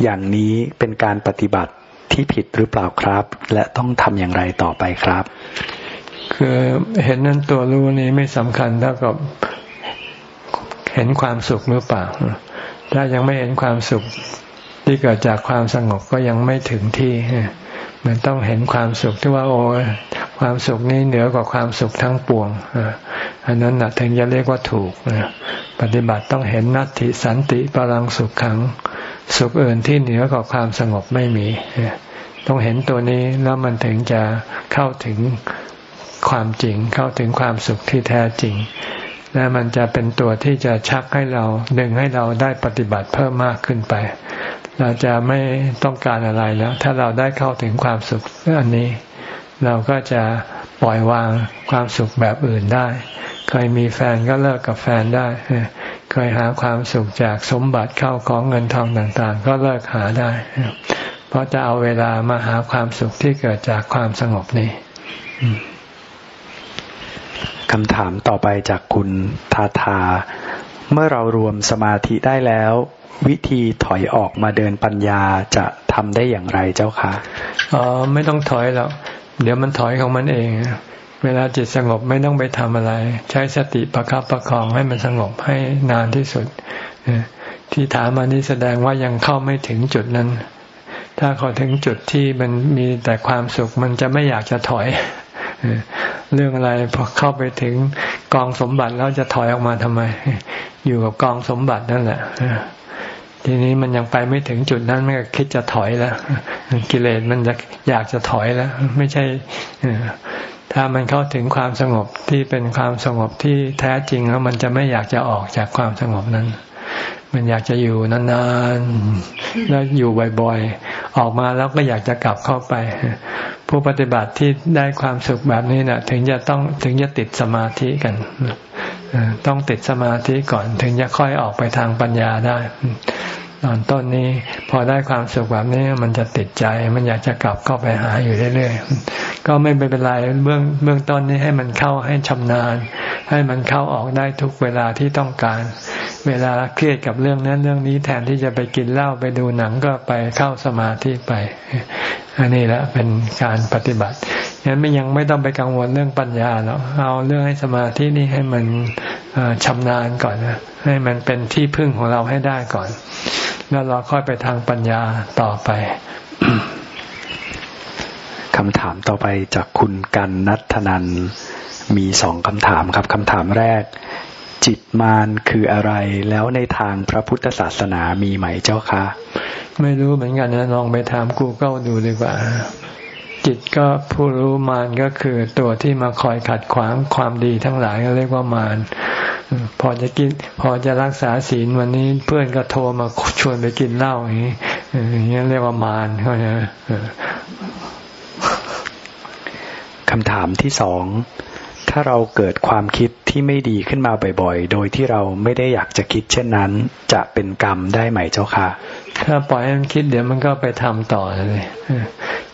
อย่างนี้เป็นการปฏิบัติที่ผิดหรือเปล่าครับ และต้องทำอย่างไรต่อไปครับ คือเห็นนั้นตัวรู้นี้ไม่สำคัญเท่ากับเห็นความสุขหรือเปล่า ถ้ายังไม่เห็นความสุขที่เกิดจากความสงบก็ยังไม่ถึงที่มันต้องเห็นความสุขที่ว่าโอ้ ความสุขนี้เหนือกว่าความสุขทั้งปวงอันนั้นนะถึงจะเรียกว่าถูกปฏิบัติต้องเห็นนัตติสันติปรังสุขขัง สุขอื่นที่เหนือกว่าความสงบไม่มี ต้องเห็นตัวนี้แล้วมันถึงจะเข้าถึงความจริง เข้าถึงความสุขที่แท้จริง และมันจะเป็นตัวที่จะชักให้เราดึงให้เราได้ปฏิบัติเพิ่มมากขึ้นไป เราจะไม่ต้องการอะไรแล้ว ถ้าเราได้เข้าถึงความสุขอันนี้ เราก็จะปล่อยวางความสุขแบบอื่นได้ เคยมีแฟนก็เลิกกับแฟนได้ เคยหาความสุขจากสมบัติเข้าของเงินทองต่างๆ ก็เลิกหาได้ เพราะจะเอาเวลามาหาความสุขที่เกิดจากความสงบนี้คำถามต่อไปจากคุณทาทา เมื่อเรารวมสมาธิได้แล้ว วิธีถอยออกมาเดินปัญญาจะทำได้อย่างไรเจ้าคะอ๋อไม่ต้องถอยหรอก เดี๋ยวมันถอยของมันเอง เวลาจิตสงบไม่ต้องไปทำอะไร ใช้สติประคับประคองให้มันสงบให้นานที่สุดที่ถามมานี้แสดงว่ายังเข้าไม่ถึงจุดนั้น ถ้าเขาถึงจุดที่มันมีแต่ความสุขมันจะไม่อยากจะถอยเรื่องอะไรพอเข้าไปถึงกองสมบัติแล้วจะถอยออกมาทำไม อยู่กับกองสมบัตินั่นแหละ ทีนี้มันยังไปไม่ถึงจุดนั้นมันก็คิดจะถอยแล้ว กิเลสมันจะอยากจะถอยแล้ว ไม่ใช่ถ้ามันเข้าถึงความสงบที่เป็นความสงบที่แท้จริงแล้วมันจะไม่อยากจะออกจากความสงบนั้น มันอยากจะอยู่นานๆแล้วอยู่บ่อยๆออกมาแล้วก็อยากจะกลับเข้าไป ผู้ปฏิบัติที่ได้ความสุขแบบนี้นะ่ะ ถึงจะต้องถึงจะติดสมาธิกัน ต้องติดสมาธิก่อนถึงจะค่อยออกไปทางปัญญาได้ ตอนต้นนี้พอได้ความสุขแบบนี้มันจะติดใจ มันอยากจะกลับเข้าไปหาอยู่เรื่อยๆก็ไม่เป็นไรเบื้องเบื้องต้นนี้ให้มันเข้าให้ชำนาญ ให้มันเข้าออกได้ทุกเวลาที่ต้องการ เวลาเครียดกับเรื่องนั้นเรื่องนี้แทนที่จะไปกินเหล้าไปดูหนังก็ไปเข้าสมาธิไป อันนี้แหละเป็นการปฏิบัติงั้นไม่ยังไม่ต้องไปกังวลเรื่องปัญญาหรอกเอาเรื่องให้สมาธินี่ให้มันชำนาญก่อนนะให้มันเป็นที่พึ่งของเราให้ได้ก่อน แล้วเราค่อยไปทางปัญญาต่อไปคำถามต่อไปจากคุณกันนัทนันมีสองคำถามครับคำถามแรก จิตมารคืออะไร แล้วในทางพระพุทธศาสนามีไหมเจ้าคะ ไม่รู้เหมือนกันนะลองไปถามกูเก้าดูดีกว่า จิตก็ผู้รู้มารก็คือตัวที่มาคอยขัดขวางความดีทั้งหลายก็เรียกว่ามารพอจะกิน พอจะรักษาศีลวันนี้เพื่อนก็โทรมาชวนไปกินเหล้าอย่างนี้อย่างนี้เรียกว่ามารเขาเนี่ยคำถามที่สอง ถ้าเราเกิดความคิดที่ไม่ดีขึ้นมาบ่อยๆ โดยที่เราไม่ได้อยากจะคิดเช่นนั้น จะเป็นกรรมได้ไหมเจ้าค่ะ ถ้าปล่อยให้มันคิดเดี๋ยวมันก็ไปทำต่อเลย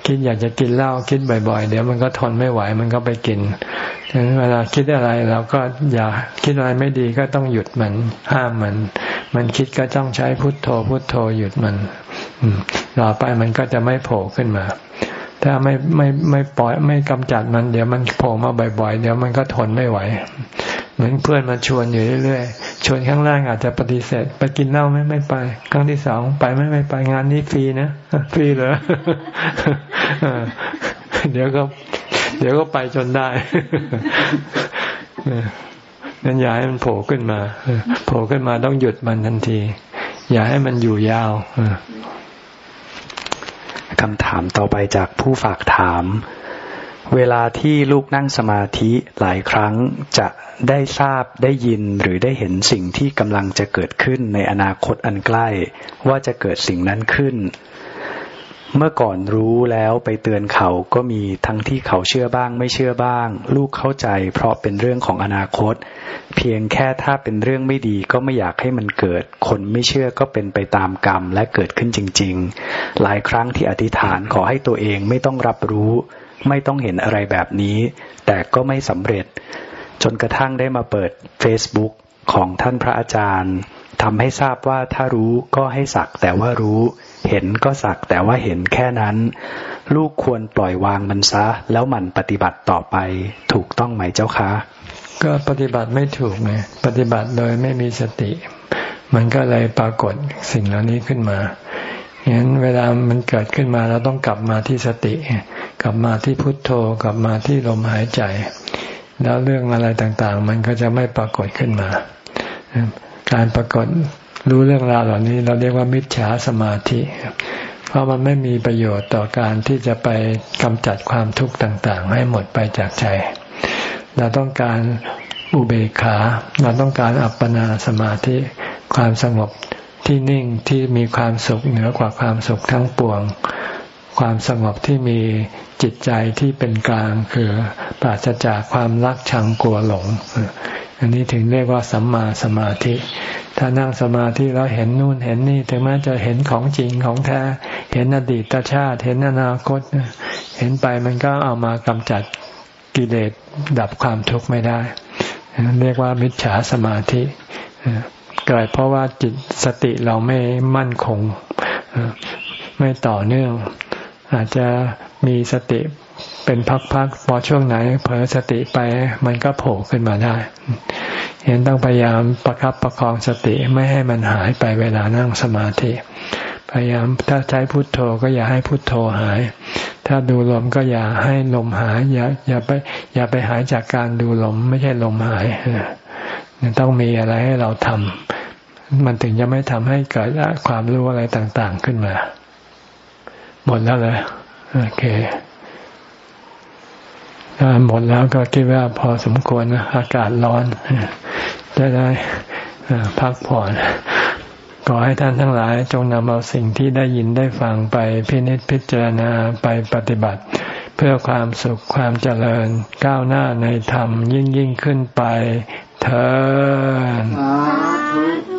คิดอยากจะกินเหล้าคิดบ่อยๆ เดี๋ยวมันก็ทนไม่ไหวมันก็ไปกินฉะนั้นเวลาคิดอะไรเราก็อย่าคิดอะไรไม่ดีก็ต้องหยุดมันห้ามมัน มันคิดก็ต้องใช้พุทโธพุทโธหยุดมันต่อไปมันก็จะไม่โผล่ขึ้นมา ถ้าไม่ไม่ไม่ปล่อยไม่กำจัดมันเดี๋ยวมันโผล่มาบ่อยๆ เดี๋ยวมันก็ทนไม่ไหว เหมือนเพื่อนมาชวนอยู่เรื่อยๆชวนข้างล่างอาจจะปฏิเสธ ไปกินเหล้าไหมไม่ไปครั้งที่สองไปไม่ไม่ไปงานนี้ฟรีนะฟรีเหรอเดี๋ยวก็ เดี๋ยวก็ไปจนได้นั้นอย่าให้มันโผล่ขึ้นมาโผล่ขึ้นมาต้องหยุดมันทันที อย่าให้มันอยู่ยาว คำถามต่อไปจากผู้ฝากถาม เวลาที่ลูกนั่งสมาธิหลายครั้งจะได้ทราบได้ยินหรือได้เห็นสิ่งที่กำลังจะเกิดขึ้นในอนาคตอันใกล้ ว่าจะเกิดสิ่งนั้นขึ้น เมื่อก่อนรู้แล้วไปเตือนเขาก็มีทั้งที่เขาเชื่อบ้าง ไม่เชื่อบ้าง ลูกเข้าใจ เพราะเป็นเรื่องของอนาคต เพียงแค่ถ้าเป็นเรื่องไม่ดีก็ไม่อยากให้มันเกิด คนไม่เชื่อก็เป็นไปตามกรรมและเกิดขึ้นจริง ๆ หลายครั้งที่อธิษฐานขอให้ตัวเองไม่ต้องรับรู้ ไม่ต้องเห็นอะไรแบบนี้ แต่ก็ไม่สำเร็จ จนกระทั่งได้มาเปิด Facebook ของท่านพระอาจารย์ ทำให้ทราบว่าถ้ารู้ก็ให้สักแต่ว่ารู้ เห็นก็สักแต่ว่าเห็นแค่นั้น ลูกควรปล่อยวางมันซะ แล้วมันปฏิบัติต่อไป ถูกต้องไหมเจ้าคะ ก็ปฏิบัติไม่ถูกไงปฏิบัติโดยไม่มีสติ มันก็เลยปรากฏสิ่งเหล่านี้ขึ้นมาเห็นเวลามันเกิดขึ้นมาเราต้องกลับมาที่สติ กลับมาที่พุทโธ กลับมาที่ลมหายใจ แล้วเรื่องอะไรต่างๆ มันก็จะไม่ปรากฏขึ้นมา การปรากฏรู้เรื่องราวเหล่านี้ เราเรียกว่ามิจฉาสมาธิ เพราะมันไม่มีประโยชน์ต่อการที่จะไปกำจัดความทุกข์ต่าง ๆ ให้หมดไปจากใจ เราต้องการอุเบกขา เราต้องการอัปปนาสมาธิ ความสงบที่นิ่งที่มีความสุขเหนือกว่าความสุขทั้งปวง ความสงบที่มีจิตใจที่เป็นกลางคือปราศจากความรักชังกลัวหลงอันนี้ถึงเรียกว่าสัมมาสมาธิ ถ้านั่งสมาธิแล้วเห็นนู่นเห็นนี่ ถึงแม้จะเห็นของจริงของแท้ เห็นอดีตชาติ เห็นอนาคต เห็นไปมันก็เอามากำจัดกิเลสดับความทุกข์ไม่ได้ เรียกว่ามิจฉาสมาธิ เกิดเพราะว่าจิตสติเราไม่มั่นคง ไม่ต่อเนื่อง อาจจะมีสติ เป็นพักๆพอช่วงไหนเผลอสติไปมันก็โผล่ขึ้นมาได้เห็นต้องพยายามประครับประคองสติไม่ให้มันหายไปเวลานั่งสมาธิ พยายามถ้าใช้พุทโธก็อย่าให้พุทโธหาย ถ้าดูลมก็อย่าให้ลมหาย อย่าอย่าไป อย่าไปหายจากการดูลมไม่ใช่ลมหายต้องมีอะไรให้เราทำมันถึงจะไม่ทำให้เกิดความรู้อะไรต่าง ๆขึ้นมา หมดแล้วเลยโอเค หมดแล้วก็คิดว่าพอสมควรนะอากาศร้อนจะได้พักผ่อนขอให้ท่านทั้งหลายจงนำเอาสิ่งที่ได้ยินได้ฟังไปพินิจพิจารณาไปปฏิบัติ เพื่อความสุขความเจริญก้าวหน้าในธรรมยิ่งยิ่งขึ้นไปเธอ